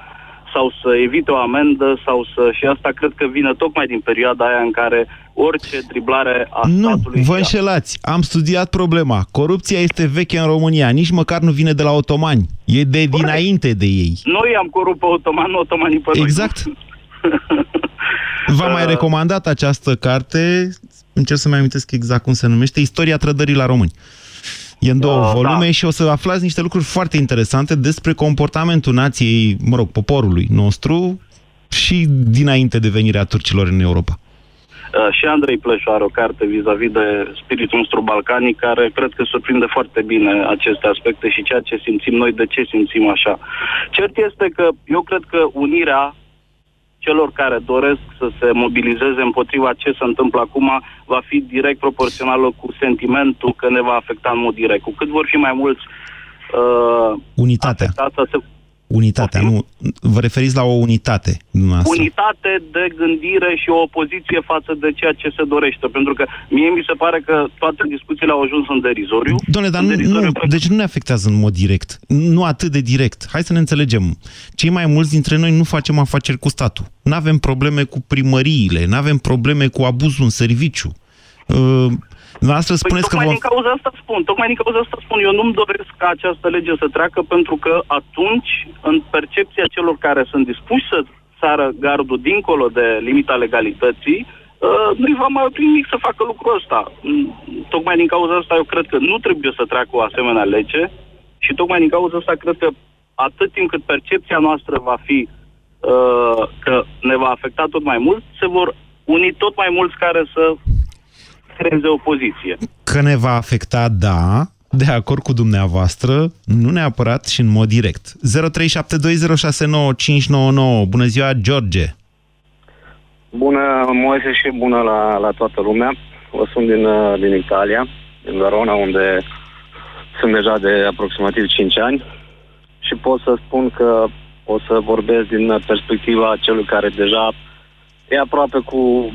S15: sau să evite o amendă sau să... Și asta cred că vine tocmai din perioada aia în care orice driblare a
S2: nu,
S15: statului...
S2: vă
S15: și a-
S2: înșelați. Am studiat problema. Corupția este veche în România. Nici măcar nu vine de la otomani. E de dinainte de ei.
S15: Noi am corupt pe otoman, nu otomanii pe noi.
S2: Exact. [laughs] V-am mai
S15: Uh,
S2: recomandat această carte, încerc să-mi amintesc exact cum se numește, Istoria trădării la români. E în două
S15: Uh,
S2: volume
S15: da.
S2: și o să aflați niște lucruri foarte interesante despre comportamentul nației, mă rog, poporului nostru și dinainte de venirea turcilor în Europa.
S15: Uh, și Andrei Pleșu are o carte vis-a-vis de spiritul nostru balcanic care cred că surprinde foarte bine aceste aspecte și ceea ce simțim noi, de ce simțim așa. Cert este că eu cred că unirea celor care doresc să se mobilizeze împotriva ce se întâmplă acum va fi direct proporțională cu sentimentul că ne va afecta în mod direct. Cu cât vor fi mai mulți uh,
S2: Unitatea.
S15: afectați, să se
S2: Unitatea, nu. Vă referiți la o unitate dumneavoastră.
S15: unitate de gândire și o opoziție față de ceea ce se dorește. Pentru că mie mi se pare că toate discuțiile au ajuns în derizoriu.
S2: Doamne, dar
S15: În
S2: nu,
S15: derizoriu
S2: nu, deci nu ne afectează în mod direct. Nu atât de direct. Hai să ne înțelegem. Cei mai mulți dintre noi nu facem afaceri cu statul. Nu avem probleme cu primăriile, nu avem probleme cu abuzul în serviciu. Uh, Noastră
S15: Păi
S2: spuneți că
S15: tocmai
S2: vom...
S15: din cauza asta spun, tocmai din cauza asta spun, eu nu-mi doresc ca această lege să treacă pentru că atunci, în percepția celor care sunt dispuși să sară gardul dincolo de limita legalității, uh, nu-i va mai opri nimic să facă lucrul ăsta. Mm, Tocmai din cauza asta eu cred că nu trebuie să treacă o asemenea lege și tocmai din cauza asta cred că atât timp cât percepția noastră va fi uh, că ne va afecta tot mai mult, se vor uni tot mai mulți care să creeze opoziție.
S2: Că ne va afecta, da, de acord cu dumneavoastră, nu neapărat și în mod direct. 0372069599. Bună ziua, George!
S16: Bună, Moise, și bună la, la toată lumea. O sunt din, uh, din Italia, din Verona, unde sunt deja de aproximativ 5 ani și pot să spun că o să vorbesc din perspectiva celui care deja e aproape cu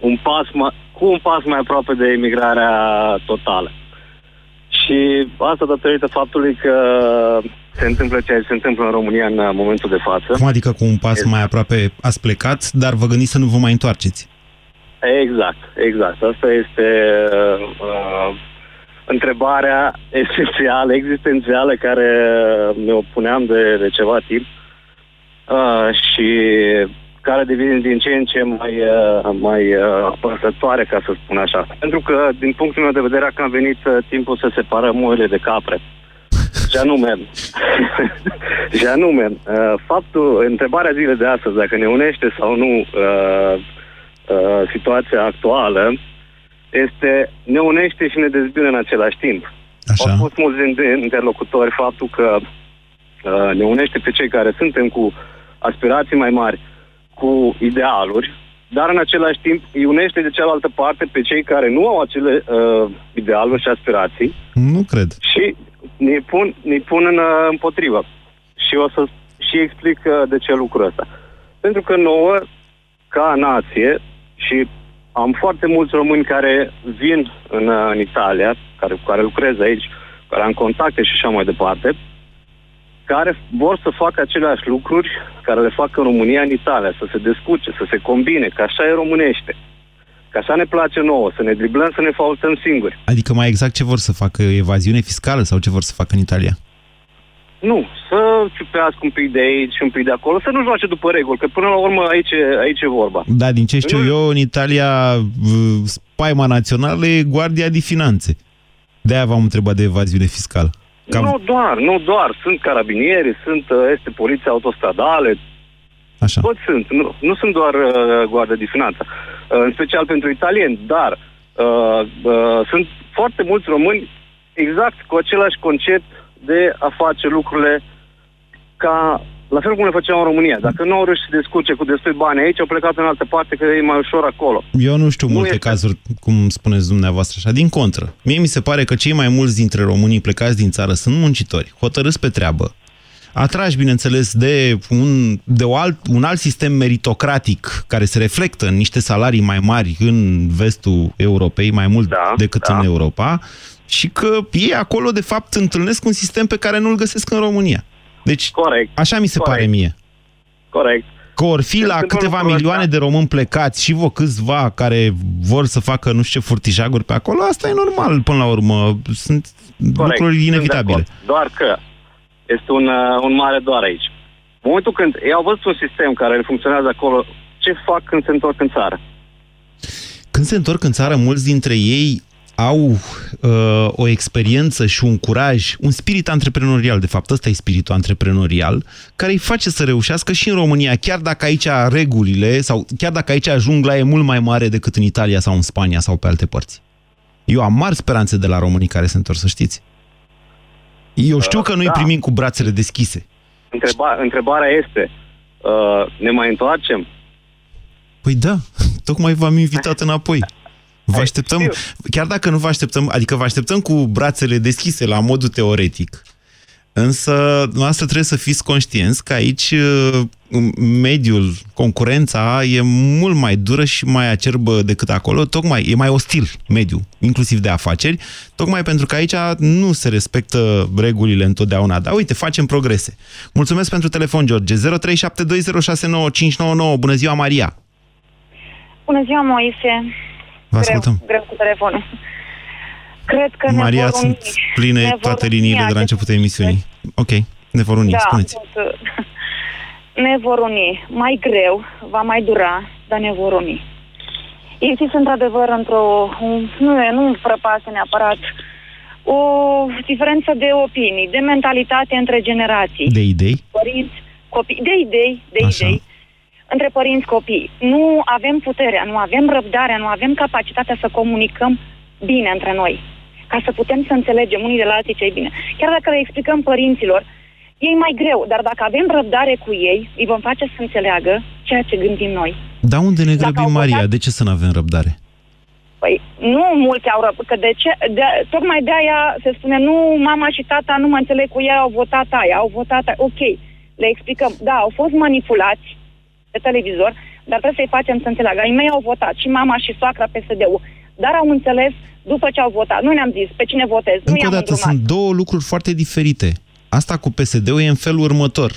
S16: un pas mai, cu un pas mai aproape de emigrarea totală. Și asta datorită faptului că se întâmplă ceea ce se întâmplă în România în uh, momentul de față.
S2: Cum adică cu un pas mai aproape ați plecat, dar vă gândiți să nu vă mai întoarceți?
S16: Exact, exact. Asta este uh, uh, întrebarea esențială, existențială, care mi-o puneam de, de ceva timp uh, și care devine din ce în ce mai, uh, mai uh, apăsătoare, ca să spun așa. Pentru că, din punctul meu de vedere, că a venit uh, timpul să separăm oile de capre. [laughs] Și anume, [laughs] și anume, uh, faptul, întrebarea zilei de astăzi, dacă ne unește sau nu uh, uh, situația actuală, este ne unește și ne dezbine în același timp.
S2: Așa.
S16: Au spus mulți din- interlocutori faptul că uh, ne unește pe cei care suntem cu aspirații mai mari, cu idealuri, dar în același timp îi unește de cealaltă parte pe cei care nu au acele uh, idealuri și aspirații
S2: Nu cred.
S16: și ne pun, ne pun în, uh, împotrivă. Și o să și explic uh, de ce lucrul ăsta. Pentru că nouă, ca nație, și am foarte mulți români care vin în, uh, în Italia, care, care lucrez aici, care am contacte și așa mai departe, care vor să facă aceleași lucruri care le fac în România, în Italia, să se descurce, să se combine, că așa e românește. Că așa ne place nouă, să ne driblăm, să ne faultăm singuri.
S2: Adică mai exact ce vor să facă? Evaziune fiscală sau ce vor să facă în Italia?
S16: Nu, să ciupească un pic de aici și un pic de acolo, să nu joace după reguli, că până la urmă aici, e- aici e vorba.
S2: Da, din ce știu eu, în Italia v- spaima națională e Guardia di Finanțe. De-aia v-am întrebat de evaziune fiscală. Cam...
S16: Nu doar, nu doar. Sunt carabinieri, sunt, uh, este poliția autostradale,
S2: Așa.
S16: toți sunt. Nu, nu sunt doar uh, guardia de finanță. Uh, în special pentru italieni, dar uh, uh, sunt foarte mulți români exact cu același concept de a face lucrurile ca la fel cum le făceau în România. Dacă nu au reușit să se descurce cu destui bani aici, au plecat în altă parte, că e mai ușor acolo.
S2: Eu nu știu
S16: Nu
S2: multe
S16: este-
S2: cazuri, cum spuneți dumneavoastră așa, din contră. Mie mi se pare că cei mai mulți dintre românii plecați din țară sunt muncitori, hotărâți pe treabă, atrași, bineînțeles, de, un, de o alt, un alt sistem meritocratic care se reflectă în niște salarii mai mari în vestul Europei, mai mult da, decât da. în Europa, și că ei acolo, de fapt, întâlnesc un sistem pe care nu-l găsesc în România. Deci,
S16: Corect.
S2: așa mi se
S16: Corect.
S2: pare mie.
S16: corect.
S2: Că or fi la câteva milioane de români plecați și vă câțiva care vor să facă nu știu ce furtijaguri pe acolo, asta e normal până la urmă. Sunt
S16: Corect,
S2: lucruri inevitabile.
S16: sunt de acord. Doar că este un, uh, un mare doar aici. În momentul când ei au văzut un sistem care funcționează acolo, ce fac când se întorc în țară?
S2: Când se întorc în țară, mulți dintre ei au uh, o experiență și un curaj, un spirit antreprenorial, de fapt, ăsta e spiritul antreprenorial, care îi face să reușească și în România, chiar dacă aici regulile, sau chiar dacă aici jungla e mult mai mare decât în Italia sau în Spania sau pe alte părți. Eu am mari speranțe de la românii care se întorc, să știți. Eu știu că noi
S16: da.
S2: primim cu brațele deschise.
S16: Întreba, întrebarea este, uh, ne mai întoarcem?
S2: Păi da, [laughs] tocmai v-am invitat înapoi. Vă așteptăm, chiar dacă nu vă așteptăm, adică vă așteptăm cu brațele deschise la modul teoretic, însă noastră trebuie să fiți conștienți că aici uh, mediul, concurența e mult mai dură și mai acerbă decât acolo, tocmai e mai ostil mediul, inclusiv de afaceri, tocmai pentru că aici nu se respectă regulile întotdeauna. Dar uite, facem progrese. Mulțumesc pentru telefon, George. 0372069599. Bună ziua, Maria!
S17: Bună ziua, Moise.
S2: Vă ascultăm.
S17: Greu, greu cu telefonul. Cred că
S2: Maria,
S17: ne vor
S2: sunt
S17: uni.
S2: pline
S17: Ne vor
S2: toate
S17: uni
S2: liniile de la
S17: aceste
S2: începutul emisiunii. Ok, ne vor uni,
S17: da,
S2: spuneți.
S17: sunt, ne vor uni. Mai greu, va mai dura, dar ne vor uni. Există într-adevăr într-o, un- nu e, nu prăpasă neapărat, o diferență de opinii, de mentalitate între generații.
S2: De idei?
S17: Părinți, copii, de idei, de
S2: Așa.
S17: idei, între părinți, copii. Nu avem puterea, nu avem răbdarea, nu avem capacitatea să comunicăm bine între noi, ca să putem să înțelegem unii de la alții ce bine. Chiar dacă le explicăm părinților, e mai greu, dar dacă avem răbdare cu ei, îi vom face să înțeleagă ceea ce gândim noi.
S2: Dar unde ne
S17: Dacă
S2: grăbim,
S17: au
S2: Maria?
S17: votat-
S2: De ce să nu avem răbdare?
S17: Păi nu mulți au răbdare, că de ce, de, tocmai de aia se spune, nu, mama și tata nu mă înțeleg cu ea, au votat aia, au votat aia. Ok, le explicăm, da, au fost manipulați pe televizor, dar trebuie să-i facem să înțeleagă. Ai mei au votat, și mama și soacra PSD-ul, dar au înțeles după ce au votat. Nu ne-am zis pe cine votez, nu
S2: Încă o
S17: i-am
S2: dată,
S17: îndrumat.
S2: sunt două lucruri foarte diferite. Asta cu PSD-ul e în felul următor.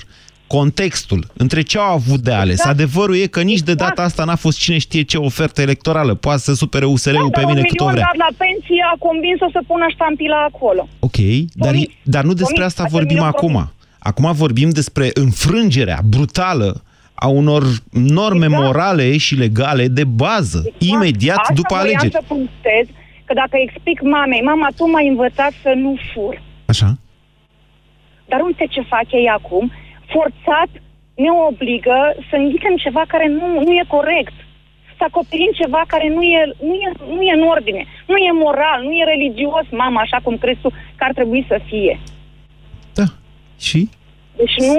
S2: Contextul, între ce au avut de ales.
S17: Exact.
S2: Adevărul e că nici de data asta n-a fost cine știe ce ofertă electorală. Poate să supere USR-ul pe
S17: dar
S2: mine
S17: un
S2: cât o
S17: milion
S2: vrea.
S17: dat la pensie a convins-o să pună ștampila acolo.
S2: Ok, dar, dar nu despre
S17: Tomi,
S2: asta
S17: acel
S2: vorbim
S17: milion
S2: acum. Acum vorbim despre înfrângerea brutală a unor norme morale și legale de bază, imediat
S17: Exact. Asta
S2: după
S17: voiam
S2: alegeri.
S17: să punctez, că dacă explic mamei, mama, tu m-ai învățat să nu fur.
S2: Așa?
S17: Dar uite ce fac ei acum, forțat ne obligă să înghitem ceva care nu, nu e corect. Să acoperim ceva care nu e, nu, e, nu e în ordine, nu e moral, nu e religios, mama, așa cum crezi tu că ar trebui să fie.
S2: Și?
S17: Deci nu,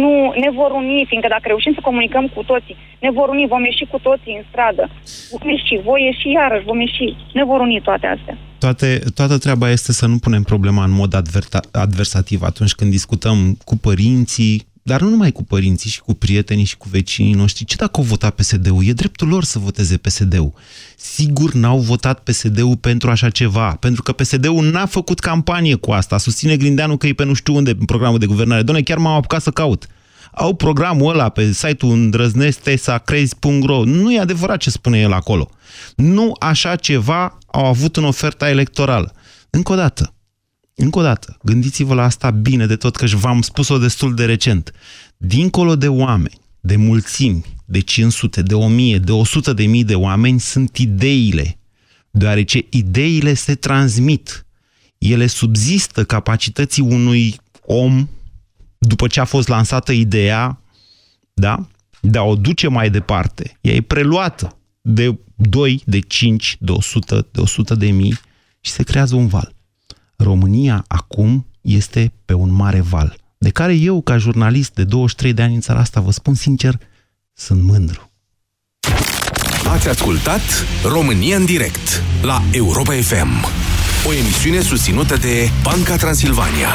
S17: nu ne vor uni, fiindcă dacă reușim să comunicăm cu toții, ne vor uni, vom ieși cu toții în stradă. Vom ieși, voi ieși iarăși, vom ieși. Ne vor uni toate astea.
S2: Toate, toată treaba este să nu punem problema în mod adverta, adversativ atunci când discutăm cu părinții, dar nu numai cu părinții, și cu prietenii și cu vecinii noștri. Ce dacă au votat PSD-ul? E dreptul lor să voteze PSD-ul. Sigur n-au votat PSD-ul pentru așa ceva, pentru că PSD-ul n-a făcut campanie cu asta. Susține Grindeanu că e pe nu știu unde în programul de guvernare. Doamne, chiar m-am apucat să caut. Au programul ăla pe site-ul îndrăznestesacrezi.ro. Nu e adevărat ce spune el acolo. Nu așa ceva au avut în oferta electorală. Încă o dată, încă o dată, gândiți-vă la asta bine de tot, că v-am spus-o destul de recent. Dincolo de oameni, de mulțimi, de 500, de 1000, de 100 de mii de oameni, sunt ideile. Deoarece ideile se transmit. Ele subzistă capacității unui om, după ce a fost lansată ideea, da? de a o duce mai departe. Ea e preluată de 2, de 5, de 100, de 100 de mii și se creează un val. România acum este pe un mare val, de care eu, ca jurnalist de 23 de ani în țara asta, vă spun sincer, sunt mândru.
S1: Ați ascultat România în direct la Europa FM, o emisiune susținută de Banca Transilvania.